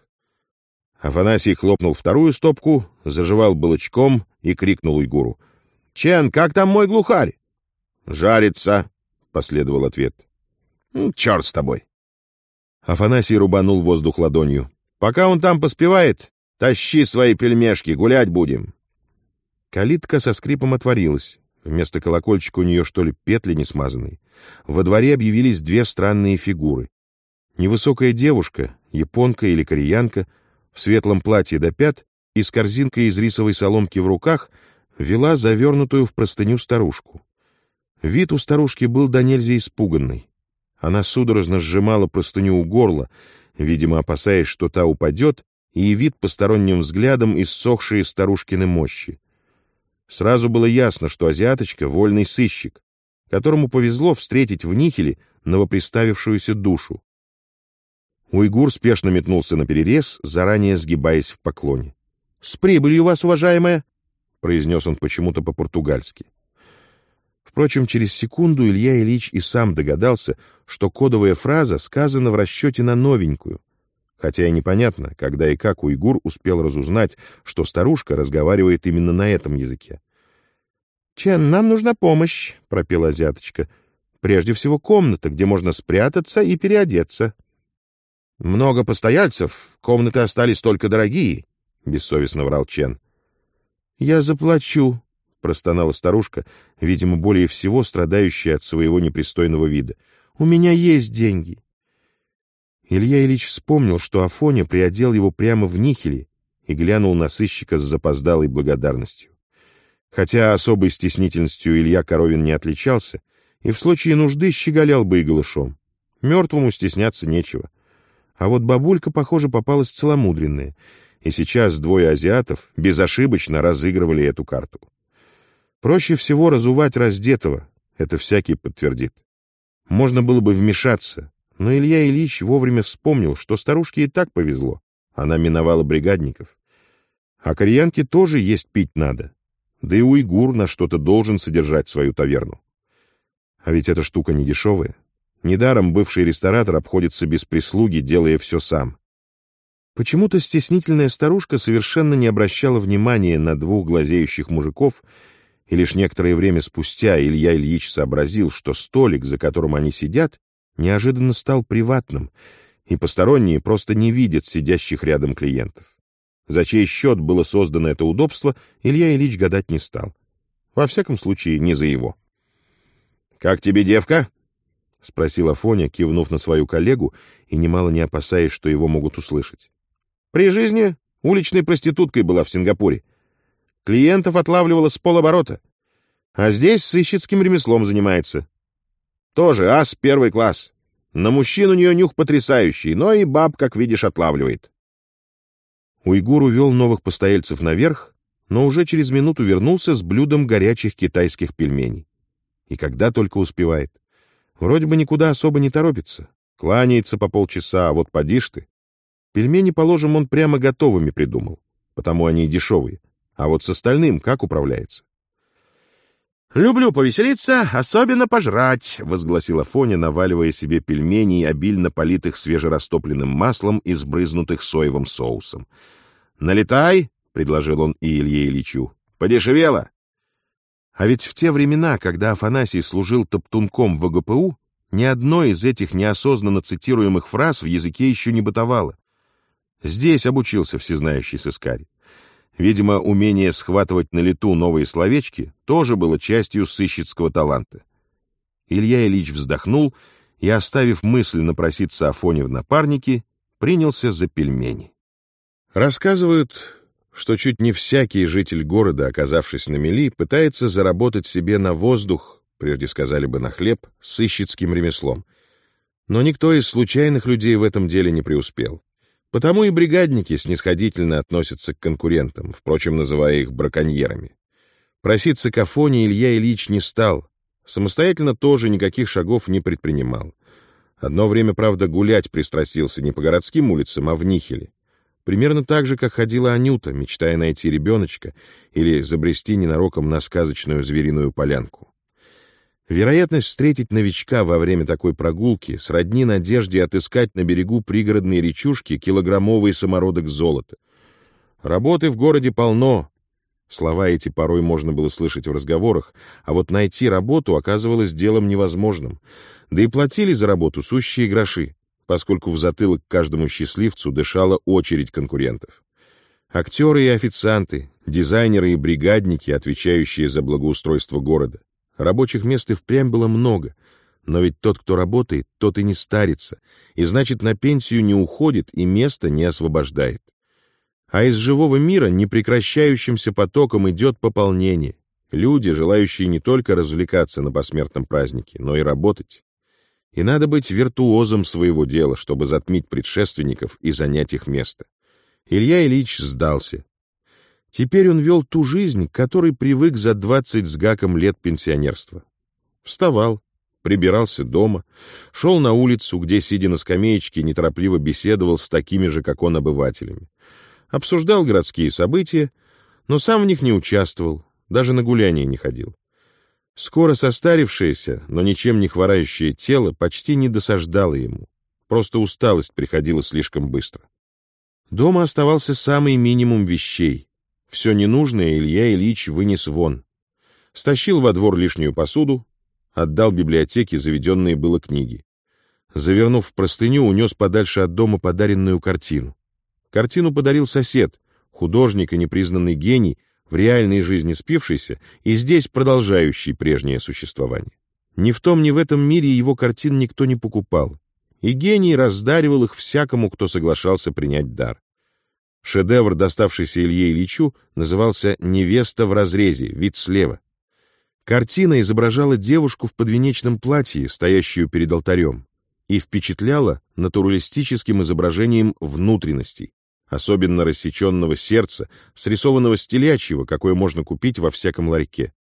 Афанасий хлопнул вторую стопку, заживал балычком и крикнул Уйгуру. — Чен, как там мой глухарь? — Жарится, — последовал ответ. — Черт с тобой. Афанасий рубанул воздух ладонью. — Пока он там поспевает, тащи свои пельмешки, гулять будем. Калитка со скрипом отворилась. Вместо колокольчика у нее, что ли, петли не смазанные. Во дворе объявились две странные фигуры. Невысокая девушка, японка или кореянка — в светлом платье до пят и с корзинкой из рисовой соломки в руках вела завернутую в простыню старушку. Вид у старушки был до нельзя испуганный. Она судорожно сжимала простыню у горла, видимо, опасаясь, что та упадет, и явит посторонним взглядом иссохшие старушкины мощи. Сразу было ясно, что азиаточка — вольный сыщик, которому повезло встретить в Нихеле новоприставившуюся душу. Уйгур спешно метнулся на перерез, заранее сгибаясь в поклоне. — С прибылью вас, уважаемая! — произнес он почему-то по-португальски. Впрочем, через секунду Илья Ильич и сам догадался, что кодовая фраза сказана в расчете на новенькую, хотя и непонятно, когда и как уйгур успел разузнать, что старушка разговаривает именно на этом языке. «Чен, нам нужна помощь», — пропела азиаточка. «Прежде всего комната, где можно спрятаться и переодеться». «Много постояльцев, комнаты остались только дорогие», — бессовестно врал Чен. «Я заплачу», — простонала старушка, видимо, более всего страдающая от своего непристойного вида. «У меня есть деньги». Илья Ильич вспомнил, что Афоня приодел его прямо в нихеле и глянул на сыщика с запоздалой благодарностью. Хотя особой стеснительностью Илья Коровин не отличался, и в случае нужды щеголял бы и голышом. Мертвому стесняться нечего. А вот бабулька, похоже, попалась целомудренная, и сейчас двое азиатов безошибочно разыгрывали эту карту. Проще всего разувать раздетого, это всякий подтвердит. Можно было бы вмешаться, но Илья Ильич вовремя вспомнил, что старушке и так повезло. Она миновала бригадников. А кореянке тоже есть пить надо. Да и уйгур на что-то должен содержать свою таверну. А ведь эта штука не дешевая. Недаром бывший ресторатор обходится без прислуги, делая все сам. Почему-то стеснительная старушка совершенно не обращала внимания на двух глазеющих мужиков, и лишь некоторое время спустя Илья Ильич сообразил, что столик, за которым они сидят, неожиданно стал приватным, и посторонние просто не видят сидящих рядом клиентов. За чей счет было создано это удобство, Илья Ильич гадать не стал. Во всяком случае, не за его. «Как тебе, девка?» — спросила Фоня, кивнув на свою коллегу и немало не опасаясь, что его могут услышать. «При жизни уличной проституткой была в Сингапуре. Клиентов отлавливала с полоборота. А здесь сыщицким ремеслом занимается. Тоже ас первый класс. На мужчин у нее нюх потрясающий, но и баб, как видишь, отлавливает». Уйгур увел новых постояльцев наверх, но уже через минуту вернулся с блюдом горячих китайских пельменей. И когда только успевает. Вроде бы никуда особо не торопится. Кланяется по полчаса, а вот подишь ты. Пельмени, положим, он прямо готовыми придумал, потому они и дешевые. А вот с остальным как управляется? «Люблю повеселиться, особенно пожрать», — возгласила Фоня, наваливая себе пельмени, обильно политых свежерастопленным маслом и сбрызнутых соевым соусом. «Налетай», — предложил он и Илье Ильичу. «Подешевело». А ведь в те времена, когда Афанасий служил топтунком в ВГПУ, ни одной из этих неосознанно цитируемых фраз в языке еще не бытовало. Здесь обучился всезнающий сыскарь. Видимо, умение схватывать на лету новые словечки тоже было частью сыщицкого таланта. Илья Ильич вздохнул и, оставив мысль напроситься Афоне в напарники, принялся за пельмени. Рассказывают, что чуть не всякий житель города, оказавшись на мели, пытается заработать себе на воздух, прежде сказали бы на хлеб, сыщицким ремеслом. Но никто из случайных людей в этом деле не преуспел. Потому и бригадники снисходительно относятся к конкурентам, впрочем, называя их браконьерами. Проситься к Афоне Илья Ильич не стал, самостоятельно тоже никаких шагов не предпринимал. Одно время, правда, гулять пристрастился не по городским улицам, а в Нихеле. Примерно так же, как ходила Анюта, мечтая найти ребеночка или забрести ненароком на сказочную звериную полянку. Вероятность встретить новичка во время такой прогулки сродни надежде отыскать на берегу пригородной речушки килограммовый самородок золота. Работы в городе полно. Слова эти порой можно было слышать в разговорах, а вот найти работу оказывалось делом невозможным. Да и платили за работу сущие гроши, поскольку в затылок каждому счастливцу дышала очередь конкурентов. Актеры и официанты, дизайнеры и бригадники, отвечающие за благоустройство города. Рабочих мест и впрямь было много, но ведь тот, кто работает, тот и не старится, и значит, на пенсию не уходит и место не освобождает. А из живого мира непрекращающимся потоком идет пополнение. Люди, желающие не только развлекаться на посмертном празднике, но и работать. И надо быть виртуозом своего дела, чтобы затмить предшественников и занять их место. Илья Ильич сдался. Теперь он вел ту жизнь, к которой привык за двадцать с гаком лет пенсионерства. Вставал, прибирался дома, шел на улицу, где, сидя на скамеечке, неторопливо беседовал с такими же, как он, обывателями. Обсуждал городские события, но сам в них не участвовал, даже на гуляния не ходил. Скоро состарившееся, но ничем не хворающее тело почти не досаждало ему. Просто усталость приходила слишком быстро. Дома оставался самый минимум вещей, все ненужное Илья Ильич вынес вон. Стащил во двор лишнюю посуду, отдал библиотеке заведенные было книги. Завернув в простыню, унес подальше от дома подаренную картину. Картину подарил сосед, художник и непризнанный гений, в реальной жизни спившийся и здесь продолжающий прежнее существование. Ни в том, ни в этом мире его картин никто не покупал, и гений раздаривал их всякому, кто соглашался принять дар. Шедевр, доставшийся Илье Ильичу, назывался «Невеста в разрезе», вид слева. Картина изображала девушку в подвенечном платье, стоящую перед алтарем, и впечатляла натуралистическим изображением внутренностей, особенно рассеченного сердца, срисованного стелячьего, какое можно купить во всяком ларьке.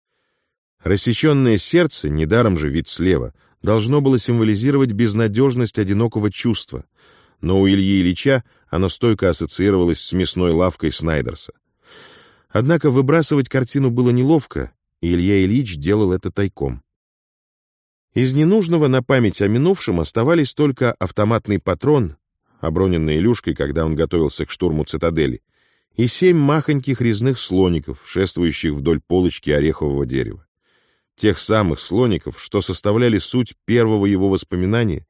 Рассеченное сердце, недаром же вид слева, должно было символизировать безнадежность одинокого чувства — но у Ильи Ильича оно стойко ассоциировалось с мясной лавкой Снайдерса. Однако выбрасывать картину было неловко, и Илья Ильич делал это тайком. Из ненужного на память о минувшем оставались только автоматный патрон, оброненный Илюшкой, когда он готовился к штурму цитадели, и семь махоньких резных слоников, шествующих вдоль полочки орехового дерева. Тех самых слоников, что составляли суть первого его воспоминания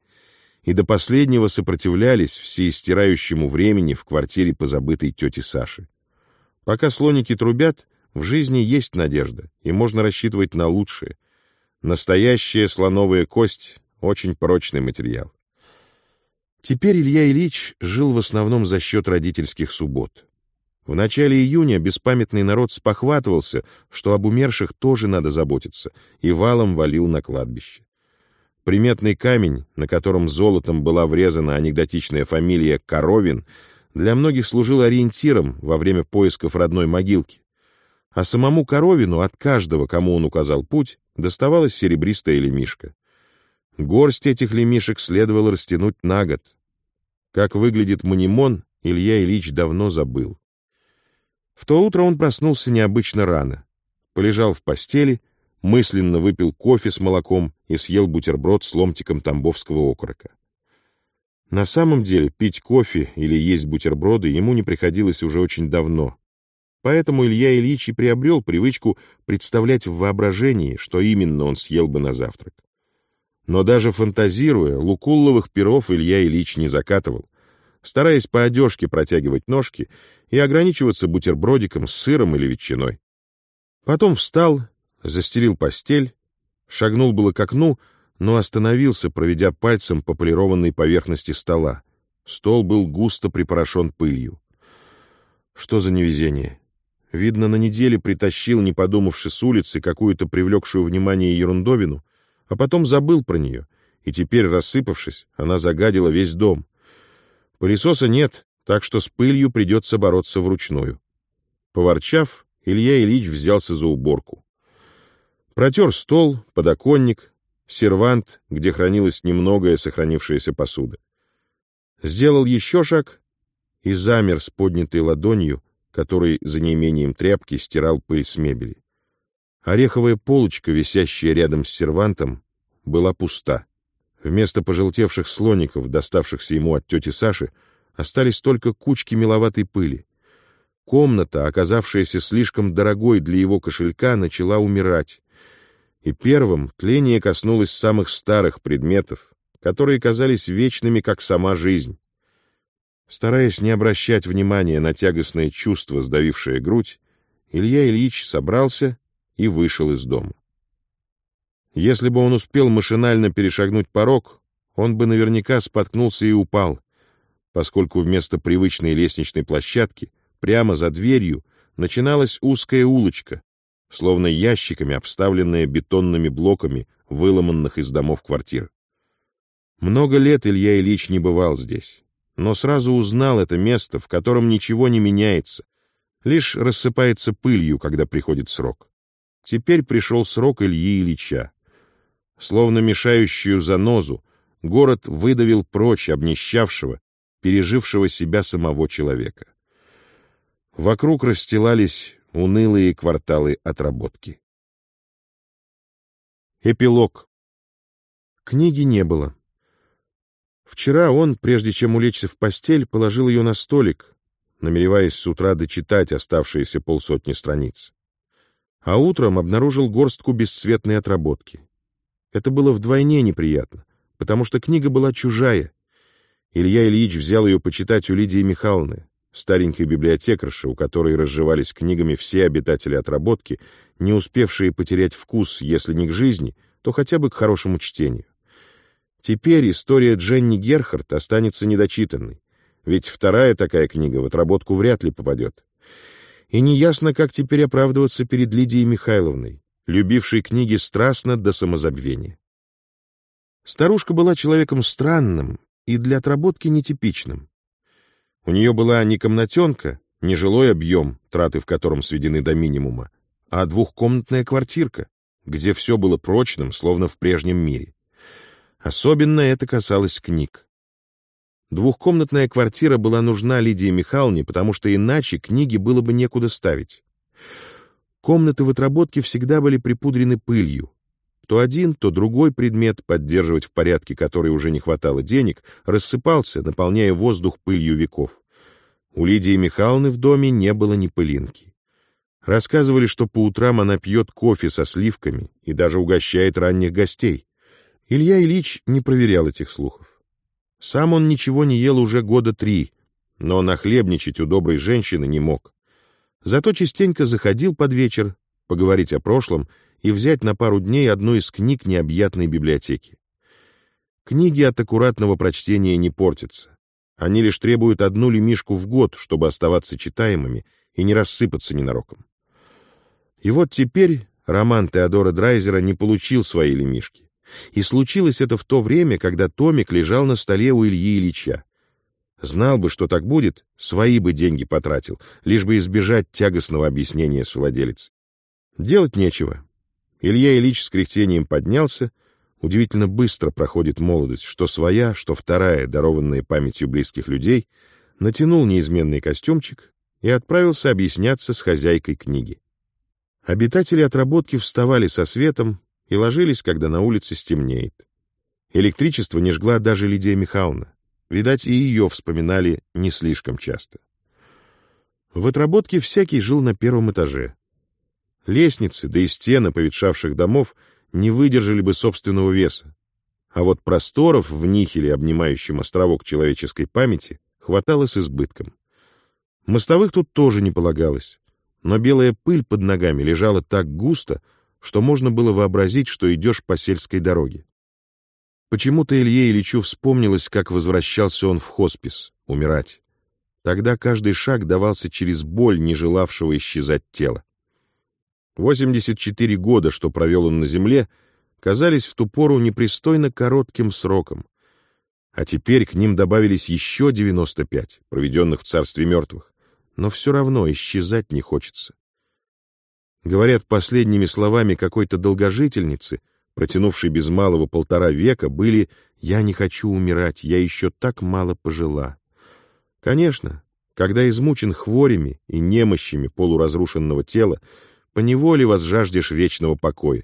и до последнего сопротивлялись всеистирающему времени в квартире позабытой тети Саши. Пока слоники трубят, в жизни есть надежда, и можно рассчитывать на лучшее. Настоящая слоновая кость — очень прочный материал. Теперь Илья Ильич жил в основном за счет родительских суббот. В начале июня беспамятный народ спохватывался, что об умерших тоже надо заботиться, и валом валил на кладбище. Приметный камень, на котором золотом была врезана анекдотичная фамилия Коровин, для многих служил ориентиром во время поисков родной могилки. А самому Коровину от каждого, кому он указал путь, доставалась серебристая лемишка. Горсть этих лемишек следовало растянуть на год. Как выглядит манимон, Илья Ильич давно забыл. В то утро он проснулся необычно рано. Полежал в постели, мысленно выпил кофе с молоком и съел бутерброд с ломтиком тамбовского окорока. На самом деле пить кофе или есть бутерброды ему не приходилось уже очень давно. Поэтому Илья Ильич и приобрел привычку представлять в воображении, что именно он съел бы на завтрак. Но даже фантазируя, лукулловых перов Илья Ильич не закатывал, стараясь по одежке протягивать ножки и ограничиваться бутербродиком с сыром или ветчиной. Потом встал, застелил постель, шагнул было к окну, но остановился, проведя пальцем по полированной поверхности стола. Стол был густо припорошен пылью. Что за невезение? Видно, на неделе притащил, не подумавши с улицы, какую-то привлекшую внимание ерундовину, а потом забыл про нее, и теперь, рассыпавшись, она загадила весь дом. Пылесоса нет, так что с пылью придется бороться вручную. Поворчав, Илья Ильич взялся за уборку. Протер стол, подоконник, сервант, где хранилась немногое сохранившаяся посуда. Сделал еще шаг и замер с поднятой ладонью, который за неимением тряпки стирал пыль с мебели. Ореховая полочка, висящая рядом с сервантом, была пуста. Вместо пожелтевших слоников, доставшихся ему от тети Саши, остались только кучки меловатой пыли. Комната, оказавшаяся слишком дорогой для его кошелька, начала умирать и первым тление коснулось самых старых предметов, которые казались вечными, как сама жизнь. Стараясь не обращать внимания на тягостное чувство, сдавившее грудь, Илья Ильич собрался и вышел из дома. Если бы он успел машинально перешагнуть порог, он бы наверняка споткнулся и упал, поскольку вместо привычной лестничной площадки прямо за дверью начиналась узкая улочка, словно ящиками, обставленные бетонными блоками, выломанных из домов квартир. Много лет Илья Ильич не бывал здесь, но сразу узнал это место, в котором ничего не меняется, лишь рассыпается пылью, когда приходит срок. Теперь пришел срок Ильи Ильича. Словно мешающую занозу, город выдавил прочь обнищавшего, пережившего себя самого человека. Вокруг расстилались унылые кварталы отработки. Эпилог. Книги не было. Вчера он, прежде чем улечься в постель, положил ее на столик, намереваясь с утра дочитать оставшиеся полсотни страниц. А утром обнаружил горстку бесцветной отработки. Это было вдвойне неприятно, потому что книга была чужая. Илья Ильич взял ее почитать у Лидии Михайловны старенькой библиотекарши, у которой разжевались книгами все обитатели отработки, не успевшие потерять вкус, если не к жизни, то хотя бы к хорошему чтению. Теперь история Дженни Герхард останется недочитанной, ведь вторая такая книга в отработку вряд ли попадет. И неясно, как теперь оправдываться перед Лидией Михайловной, любившей книги страстно до самозабвения. Старушка была человеком странным и для отработки нетипичным. У нее была не комнатенка, не жилой объем, траты в котором сведены до минимума, а двухкомнатная квартирка, где все было прочным, словно в прежнем мире. Особенно это касалось книг. Двухкомнатная квартира была нужна Лидии Михайловне, потому что иначе книги было бы некуда ставить. Комнаты в отработке всегда были припудрены пылью. То один, то другой предмет, поддерживать в порядке который уже не хватало денег, рассыпался, наполняя воздух пылью веков. У Лидии Михайловны в доме не было ни пылинки. Рассказывали, что по утрам она пьет кофе со сливками и даже угощает ранних гостей. Илья Ильич не проверял этих слухов. Сам он ничего не ел уже года три, но нахлебничать у доброй женщины не мог. Зато частенько заходил под вечер поговорить о прошлом и взять на пару дней одну из книг необъятной библиотеки. Книги от аккуратного прочтения не портятся. Они лишь требуют одну лемишку в год, чтобы оставаться читаемыми и не рассыпаться ненароком. И вот теперь роман Теодора Драйзера не получил своей лемишки. И случилось это в то время, когда томик лежал на столе у Ильи Ильича. Знал бы, что так будет, свои бы деньги потратил, лишь бы избежать тягостного объяснения с владелицей. Делать нечего. Илья Ильич с кряхтением поднялся, Удивительно быстро проходит молодость, что своя, что вторая, дарованная памятью близких людей, натянул неизменный костюмчик и отправился объясняться с хозяйкой книги. Обитатели отработки вставали со светом и ложились, когда на улице стемнеет. Электричество не жгла даже Лидия Михайловна. Видать, и ее вспоминали не слишком часто. В отработке всякий жил на первом этаже. Лестницы, да и стены поветшавших домов не выдержали бы собственного веса. А вот просторов в нихеле, обнимающем островок человеческой памяти, хватало с избытком. Мостовых тут тоже не полагалось, но белая пыль под ногами лежала так густо, что можно было вообразить, что идешь по сельской дороге. Почему-то Илье Ильичу вспомнилось, как возвращался он в хоспис, умирать. Тогда каждый шаг давался через боль, не желавшего исчезать тела. 84 года, что провел он на земле, казались в ту пору непристойно коротким сроком. А теперь к ним добавились еще 95, проведенных в царстве мертвых. Но все равно исчезать не хочется. Говорят, последними словами какой-то долгожительницы, протянувшей без малого полтора века, были «Я не хочу умирать, я еще так мало пожила». Конечно, когда измучен хворями и немощами полуразрушенного тела, поневоле возжаждешь вечного покоя.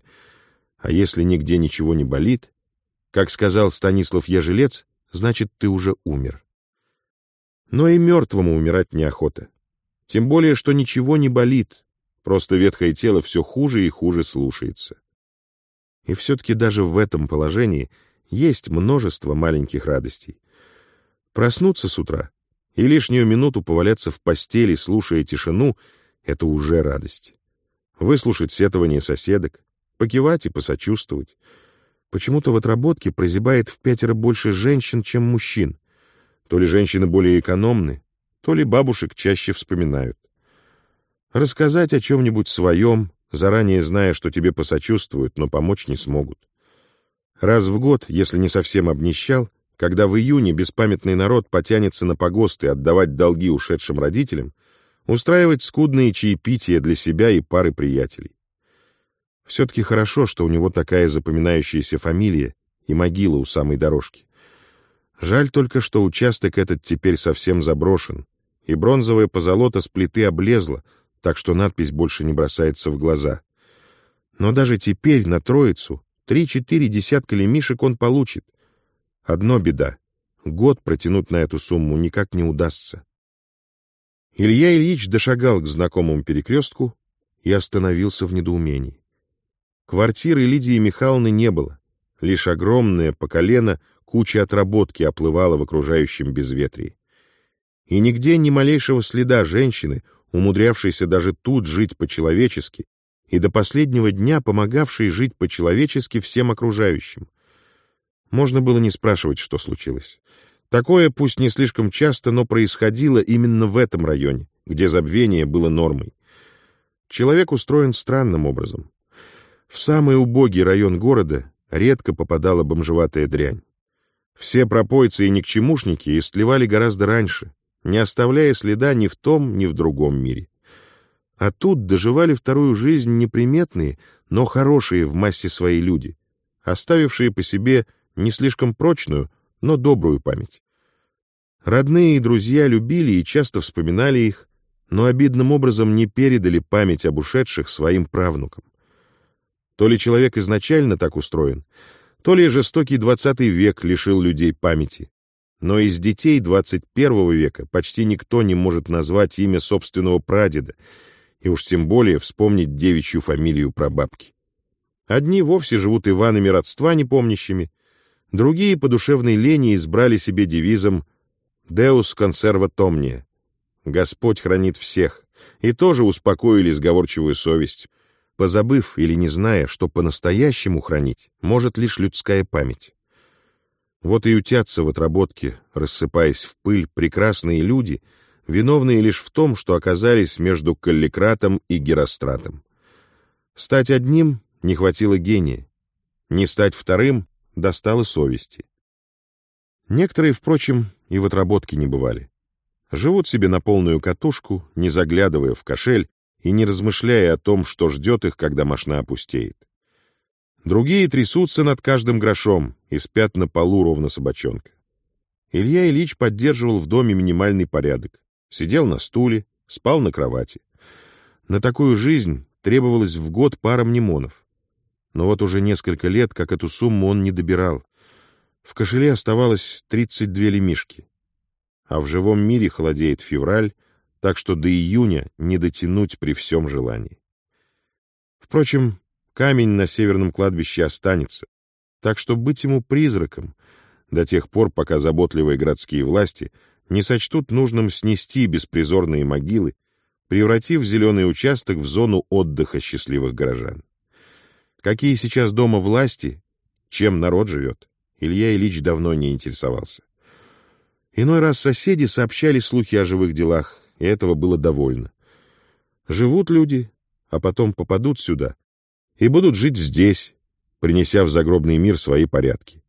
А если нигде ничего не болит, как сказал Станислав Ежелец, значит, ты уже умер. Но и мертвому умирать неохота. Тем более, что ничего не болит, просто ветхое тело все хуже и хуже слушается. И все-таки даже в этом положении есть множество маленьких радостей. Проснуться с утра и лишнюю минуту поваляться в постели, слушая тишину — это уже радость выслушать сетование соседок, покивать и посочувствовать. Почему-то в отработке прозябает в пятеро больше женщин, чем мужчин. То ли женщины более экономны, то ли бабушек чаще вспоминают. Рассказать о чем-нибудь своем, заранее зная, что тебе посочувствуют, но помочь не смогут. Раз в год, если не совсем обнищал, когда в июне беспамятный народ потянется на погосты отдавать долги ушедшим родителям, устраивать скудные чаепития для себя и пары приятелей. Все-таки хорошо, что у него такая запоминающаяся фамилия и могила у самой дорожки. Жаль только, что участок этот теперь совсем заброшен, и бронзовая позолота с плиты облезла, так что надпись больше не бросается в глаза. Но даже теперь на троицу три-четыре десятка лемишек он получит. Одно беда — год протянуть на эту сумму никак не удастся. Илья Ильич дошагал к знакомому перекрестку и остановился в недоумении. Квартиры Лидии Михайловны не было, лишь огромная по колено куча отработки оплывала в окружающем безветрии. И нигде ни малейшего следа женщины, умудрявшейся даже тут жить по-человечески и до последнего дня помогавшей жить по-человечески всем окружающим. Можно было не спрашивать, что случилось. Такое, пусть не слишком часто, но происходило именно в этом районе, где забвение было нормой. Человек устроен странным образом. В самый убогий район города редко попадала бомжеватая дрянь. Все пропойцы и никчемушники истлевали гораздо раньше, не оставляя следа ни в том, ни в другом мире. А тут доживали вторую жизнь неприметные, но хорошие в массе свои люди, оставившие по себе не слишком прочную, но добрую память. Родные и друзья любили и часто вспоминали их, но обидным образом не передали память об ушедших своим правнукам. То ли человек изначально так устроен, то ли жестокий двадцатый век лишил людей памяти. Но из детей двадцать первого века почти никто не может назвать имя собственного прадеда, и уж тем более вспомнить девичью фамилию прабабки. Одни вовсе живут Иванами родства непомнящими, другие по душевной лени избрали себе девизом «Deus conserva tomnia» — «Господь хранит всех», и тоже успокоили сговорчивую совесть, позабыв или не зная, что по-настоящему хранить может лишь людская память. Вот и утятся в отработке, рассыпаясь в пыль, прекрасные люди, виновные лишь в том, что оказались между Калликратом и Геростратом. Стать одним не хватило гения, не стать вторым достало совести. Некоторые, впрочем, и в отработке не бывали. Живут себе на полную катушку, не заглядывая в кошель и не размышляя о том, что ждет их, когда машина опустеет. Другие трясутся над каждым грошом и спят на полу ровно собачонка. Илья Ильич поддерживал в доме минимальный порядок. Сидел на стуле, спал на кровати. На такую жизнь требовалось в год пара мнемонов. Но вот уже несколько лет, как эту сумму он не добирал. В кошеле оставалось 32 лемишки. А в живом мире холодеет февраль, так что до июня не дотянуть при всем желании. Впрочем, камень на северном кладбище останется, так что быть ему призраком до тех пор, пока заботливые городские власти не сочтут нужным снести беспризорные могилы, превратив зеленый участок в зону отдыха счастливых горожан. Какие сейчас дома власти, чем народ живет, Илья Ильич давно не интересовался. Иной раз соседи сообщали слухи о живых делах, и этого было довольно. Живут люди, а потом попадут сюда и будут жить здесь, принеся в загробный мир свои порядки.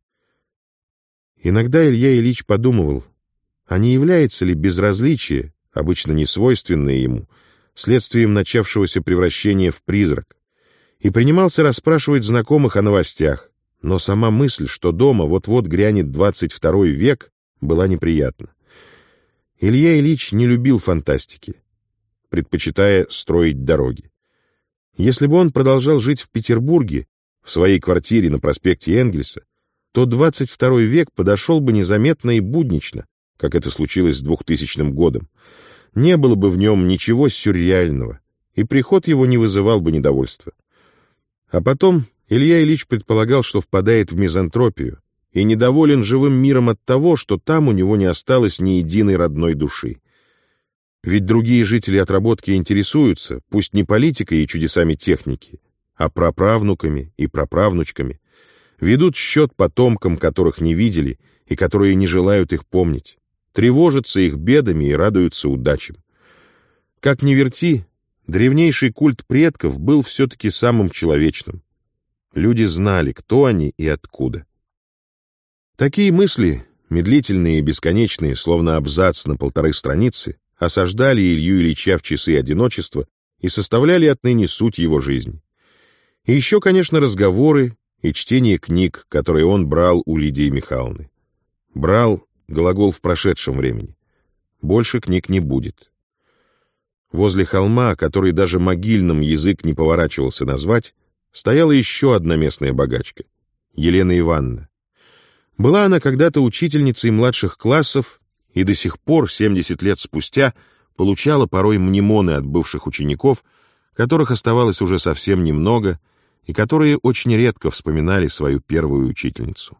Иногда Илья Ильич подумывал, а не является ли безразличие, обычно не свойственное ему, следствием начавшегося превращения в призрак, и принимался расспрашивать знакомых о новостях, но сама мысль, что дома вот-вот грянет 22 век, была неприятна. Илья Ильич не любил фантастики, предпочитая строить дороги. Если бы он продолжал жить в Петербурге, в своей квартире на проспекте Энгельса, то 22 век подошел бы незаметно и буднично, как это случилось с 2000 годом. Не было бы в нем ничего сюрреального, и приход его не вызывал бы недовольства. А потом Илья Ильич предполагал, что впадает в мизантропию и недоволен живым миром от того, что там у него не осталось ни единой родной души. Ведь другие жители отработки интересуются, пусть не политикой и чудесами техники, а праправнуками и праправнучками, ведут счет потомкам, которых не видели и которые не желают их помнить, тревожатся их бедами и радуются удачам. Как ни верти, древнейший культ предков был все-таки самым человечным. Люди знали, кто они и откуда. Такие мысли, медлительные и бесконечные, словно абзац на полторы страницы, осаждали Илью Ильича в часы одиночества и составляли отныне суть его жизни. И еще, конечно, разговоры и чтение книг, которые он брал у Лидии Михайловны. Брал глагол в прошедшем времени. Больше книг не будет. Возле холма, который даже могильным язык не поворачивался назвать, стояла еще одна местная богачка — Елена Ивановна. Была она когда-то учительницей младших классов и до сих пор, 70 лет спустя, получала порой мнемоны от бывших учеников, которых оставалось уже совсем немного, и которые очень редко вспоминали свою первую учительницу.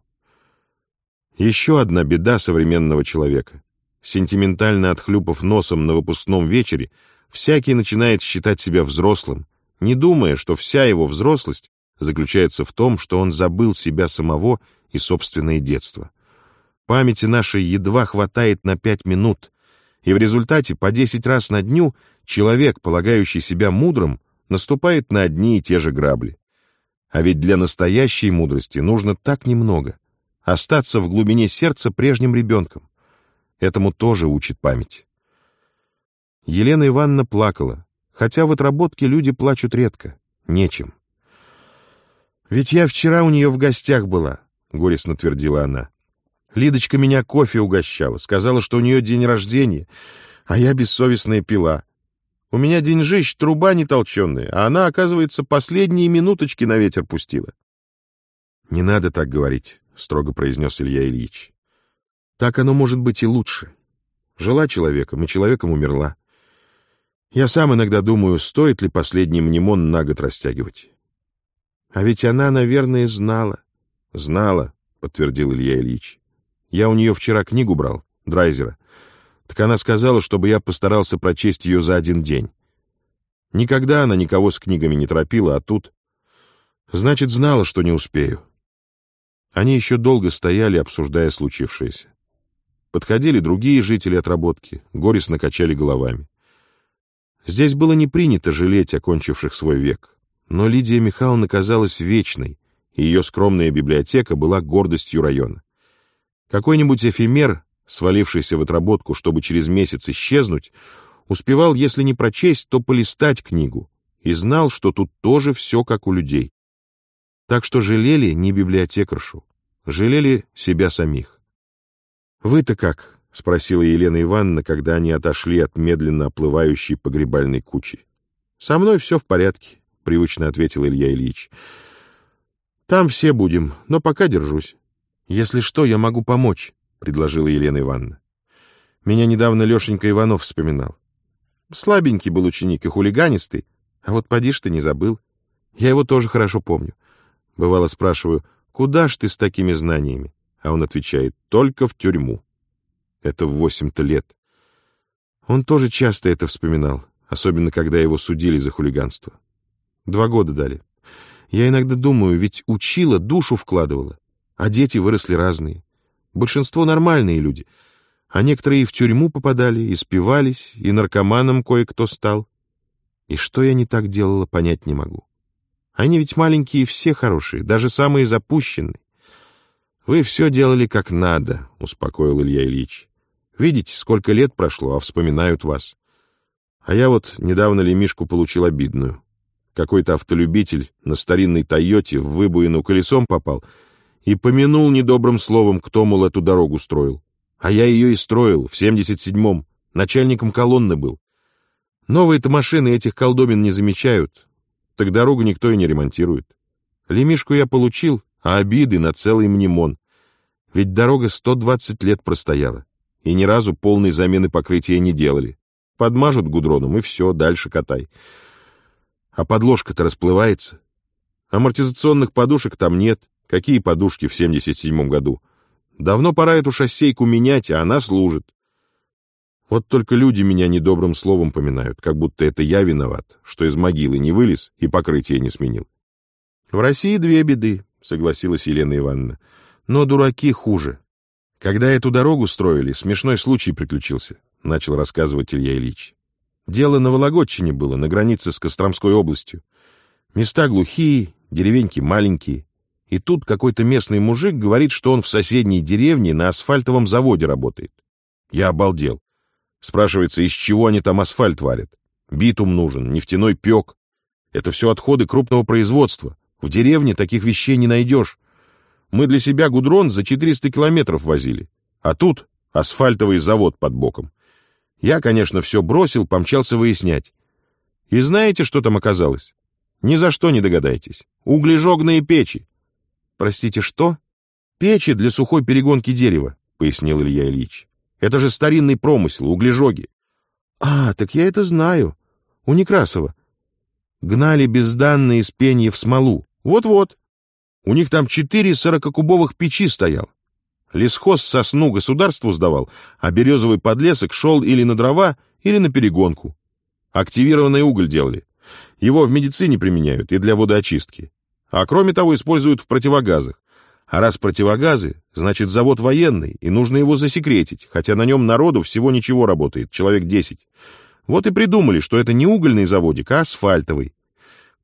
Еще одна беда современного человека. Сентиментально отхлюпав носом на выпускном вечере, всякий начинает считать себя взрослым, не думая, что вся его взрослость заключается в том, что он забыл себя самого и собственное детство. Памяти нашей едва хватает на пять минут, и в результате по десять раз на дню человек, полагающий себя мудрым, наступает на одни и те же грабли. А ведь для настоящей мудрости нужно так немного — остаться в глубине сердца прежним ребенком. Этому тоже учит память. Елена Ивановна плакала, хотя в отработке люди плачут редко, нечем. «Ведь я вчера у нее в гостях была», — горестно твердила она. Лидочка меня кофе угощала, сказала, что у нее день рождения, а я бессовестная пила. У меня деньжищ, труба не толченая, а она, оказывается, последние минуточки на ветер пустила. — Не надо так говорить, — строго произнес Илья Ильич. — Так оно может быть и лучше. Жила человеком, и человеком умерла. Я сам иногда думаю, стоит ли последний мнемон на год растягивать. А ведь она, наверное, знала. — Знала, — подтвердил Илья Ильич. Я у нее вчера книгу брал, Драйзера. Так она сказала, чтобы я постарался прочесть ее за один день. Никогда она никого с книгами не торопила, а тут... Значит, знала, что не успею. Они еще долго стояли, обсуждая случившееся. Подходили другие жители отработки, горестно качали головами. Здесь было не принято жалеть окончивших свой век, но Лидия Михайловна казалась вечной, и ее скромная библиотека была гордостью района. Какой-нибудь эфемер, свалившийся в отработку, чтобы через месяц исчезнуть, успевал, если не прочесть, то полистать книгу и знал, что тут тоже все как у людей. Так что жалели не библиотекаршу, жалели себя самих. «Вы-то как?» — спросила Елена Ивановна, когда они отошли от медленно оплывающей погребальной кучи. «Со мной все в порядке», — привычно ответил Илья Ильич. «Там все будем, но пока держусь. Если что, я могу помочь», — предложила Елена Ивановна. «Меня недавно Лешенька Иванов вспоминал. Слабенький был ученик и хулиганистый, а вот поди ж ты не забыл. Я его тоже хорошо помню. Бывало спрашиваю, куда ж ты с такими знаниями? А он отвечает, только в тюрьму. Это в восемь-то лет. Он тоже часто это вспоминал, особенно когда его судили за хулиганство. Два года дали. Я иногда думаю, ведь учила, душу вкладывала, а дети выросли разные. Большинство нормальные люди, а некоторые и в тюрьму попадали, и спивались, и наркоманом кое-кто стал. И что я не так делала, понять не могу. Они ведь маленькие все хорошие, даже самые запущенные. Вы все делали как надо, успокоил Илья Ильич. Видите, сколько лет прошло, а вспоминают вас. А я вот недавно лемишку получил обидную. Какой-то автолюбитель на старинной «Тойоте» в выбоину колесом попал и помянул недобрым словом, кто, мол, эту дорогу строил. А я ее и строил, в 77-м, начальником колонны был. Новые-то машины этих колдобин не замечают, так дорогу никто и не ремонтирует. Лемишку я получил, а обиды на целый мнемон. Ведь дорога 120 лет простояла, и ни разу полной замены покрытия не делали. Подмажут гудроном, и все, дальше катай. А подложка-то расплывается. Амортизационных подушек там нет. Какие подушки в 77-м году? Давно пора эту шоссейку менять, а она служит. Вот только люди меня недобрым словом поминают, как будто это я виноват, что из могилы не вылез и покрытие не сменил. В России две беды, согласилась Елена Ивановна. Но дураки хуже. Когда эту дорогу строили, смешной случай приключился, начал рассказывать Илья Ильич. Дело на Вологодчине было, на границе с Костромской областью. Места глухие, деревеньки маленькие. И тут какой-то местный мужик говорит, что он в соседней деревне на асфальтовом заводе работает. Я обалдел. Спрашивается, из чего они там асфальт варят? Битум нужен, нефтяной пек. Это все отходы крупного производства. В деревне таких вещей не найдешь. Мы для себя гудрон за 400 километров возили. А тут асфальтовый завод под боком. Я, конечно, все бросил, помчался выяснять. И знаете, что там оказалось? Ни за что не догадаетесь. Углежогные печи. Простите, что? Печи для сухой перегонки дерева, пояснил Илья Ильич. Это же старинный промысел, углежоги. А, так я это знаю. У Некрасова. Гнали безданные из пенья в смолу. Вот-вот. У них там четыре сорокакубовых печи стоял. Лесхоз сосну государству сдавал, а березовый подлесок шел или на дрова, или на перегонку. Активированный уголь делали. Его в медицине применяют и для водоочистки. А кроме того используют в противогазах. А раз противогазы, значит завод военный, и нужно его засекретить, хотя на нем народу всего ничего работает, человек десять. Вот и придумали, что это не угольный заводик, а асфальтовый.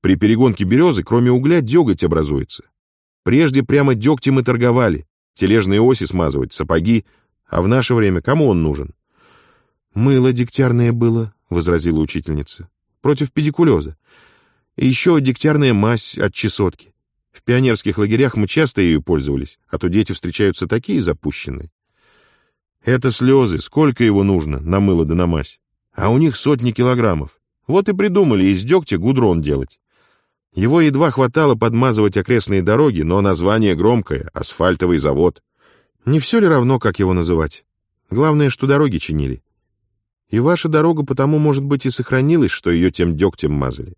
При перегонке березы, кроме угля, деготь образуется. Прежде прямо дегтем и торговали. Тележные оси смазывать, сапоги. А в наше время кому он нужен? «Мыло дегтярное было», — возразила учительница. «Против педикулеза. И еще дегтярная мазь от чесотки. В пионерских лагерях мы часто ею пользовались, а то дети встречаются такие запущенные. Это слезы, сколько его нужно на мыло да на мазь. А у них сотни килограммов. Вот и придумали из дегтя гудрон делать. Его едва хватало подмазывать окрестные дороги, но название громкое — асфальтовый завод. Не все ли равно, как его называть? Главное, что дороги чинили. И ваша дорога потому, может быть, и сохранилась, что ее тем дегтем мазали.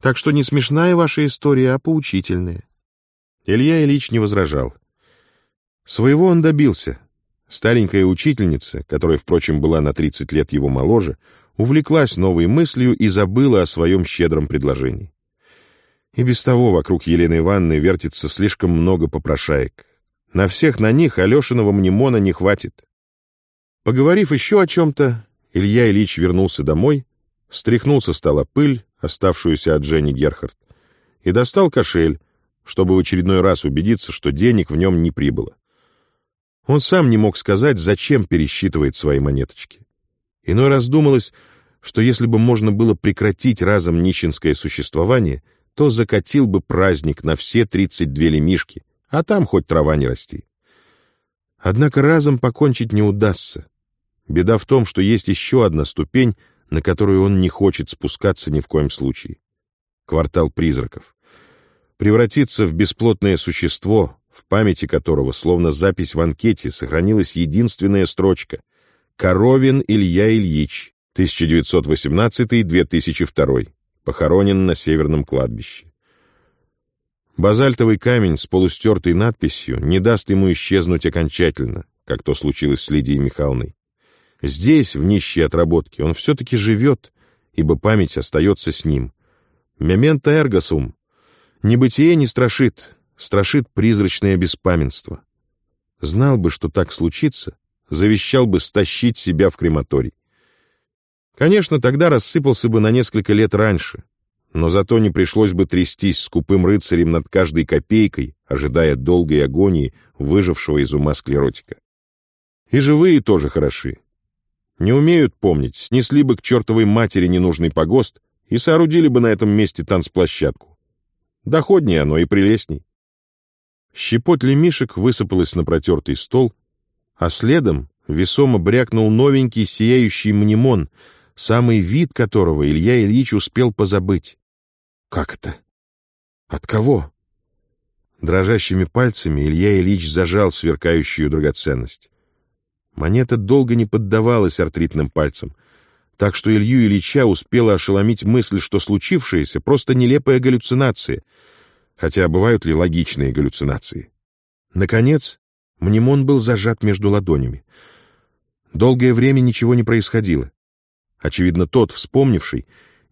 Так что не смешная ваша история, а поучительная. Илья Ильич не возражал. Своего он добился. Старенькая учительница, которая, впрочем, была на 30 лет его моложе, увлеклась новой мыслью и забыла о своем щедром предложении. И без того вокруг Елены Ивановны вертится слишком много попрошаек. На всех на них Алешиного мнемона не хватит. Поговорив еще о чем-то, Илья Ильич вернулся домой, стряхнул со стола пыль, оставшуюся от Жени Герхард, и достал кошель, чтобы в очередной раз убедиться, что денег в нем не прибыло. Он сам не мог сказать, зачем пересчитывает свои монеточки. Иной раз думалось, что если бы можно было прекратить разом нищенское существование, то закатил бы праздник на все 32 лемишки, а там хоть трава не расти. Однако разом покончить не удастся. Беда в том, что есть еще одна ступень, на которую он не хочет спускаться ни в коем случае. Квартал призраков. Превратиться в бесплотное существо, в памяти которого, словно запись в анкете, сохранилась единственная строчка «Коровин Илья Ильич, 1918-2002, похоронен на Северном кладбище». Базальтовый камень с полустертой надписью не даст ему исчезнуть окончательно, как то случилось с Лидией Михайловной. Здесь, в нищей отработке, он все-таки живет, ибо память остается с ним. Мементо эргосум. Небытие не страшит, страшит призрачное беспамятство. Знал бы, что так случится, завещал бы стащить себя в крематорий. Конечно, тогда рассыпался бы на несколько лет раньше, но зато не пришлось бы трястись скупым рыцарем над каждой копейкой, ожидая долгой агонии выжившего из ума склеротика. И живые тоже хороши. Не умеют помнить, снесли бы к чертовой матери ненужный погост и соорудили бы на этом месте танцплощадку. Доходнее оно и прелестней. Щепоть лемишек высыпалась на протертый стол, а следом весомо брякнул новенький сияющий мнемон, самый вид которого Илья Ильич успел позабыть. Как это? От кого? Дрожащими пальцами Илья Ильич зажал сверкающую драгоценность. Монета долго не поддавалась артритным пальцам, так что Илью Ильича успела ошеломить мысль, что случившееся — просто нелепая галлюцинация, хотя бывают ли логичные галлюцинации. Наконец, мнемон был зажат между ладонями. Долгое время ничего не происходило. Очевидно, тот, вспомнивший,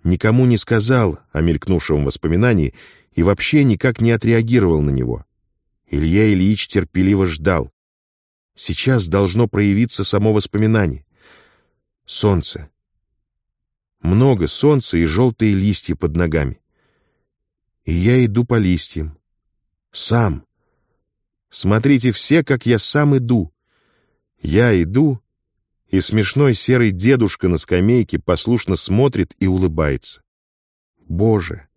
никому не сказал о мелькнувшем воспоминании и вообще никак не отреагировал на него. Илья Ильич терпеливо ждал. Сейчас должно проявиться само воспоминание. Солнце. Много солнца и желтые листья под ногами. И я иду по листьям. Сам. Смотрите все, как я сам иду. Я иду и смешной серый дедушка на скамейке послушно смотрит и улыбается. Боже!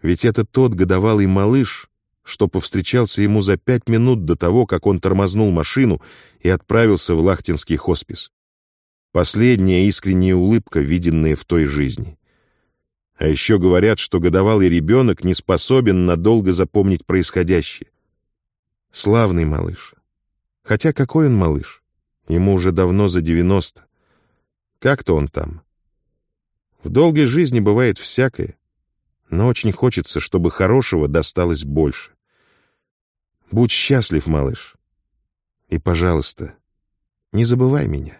Ведь это тот годовалый малыш, что повстречался ему за пять минут до того, как он тормознул машину и отправился в Лахтинский хоспис. Последняя искренняя улыбка, виденная в той жизни. А еще говорят, что годовалый ребенок не способен надолго запомнить происходящее. Славный малыш. Хотя какой он малыш? Ему уже давно за девяносто. Как-то он там. В долгой жизни бывает всякое, но очень хочется, чтобы хорошего досталось больше. Будь счастлив, малыш. И, пожалуйста, не забывай меня.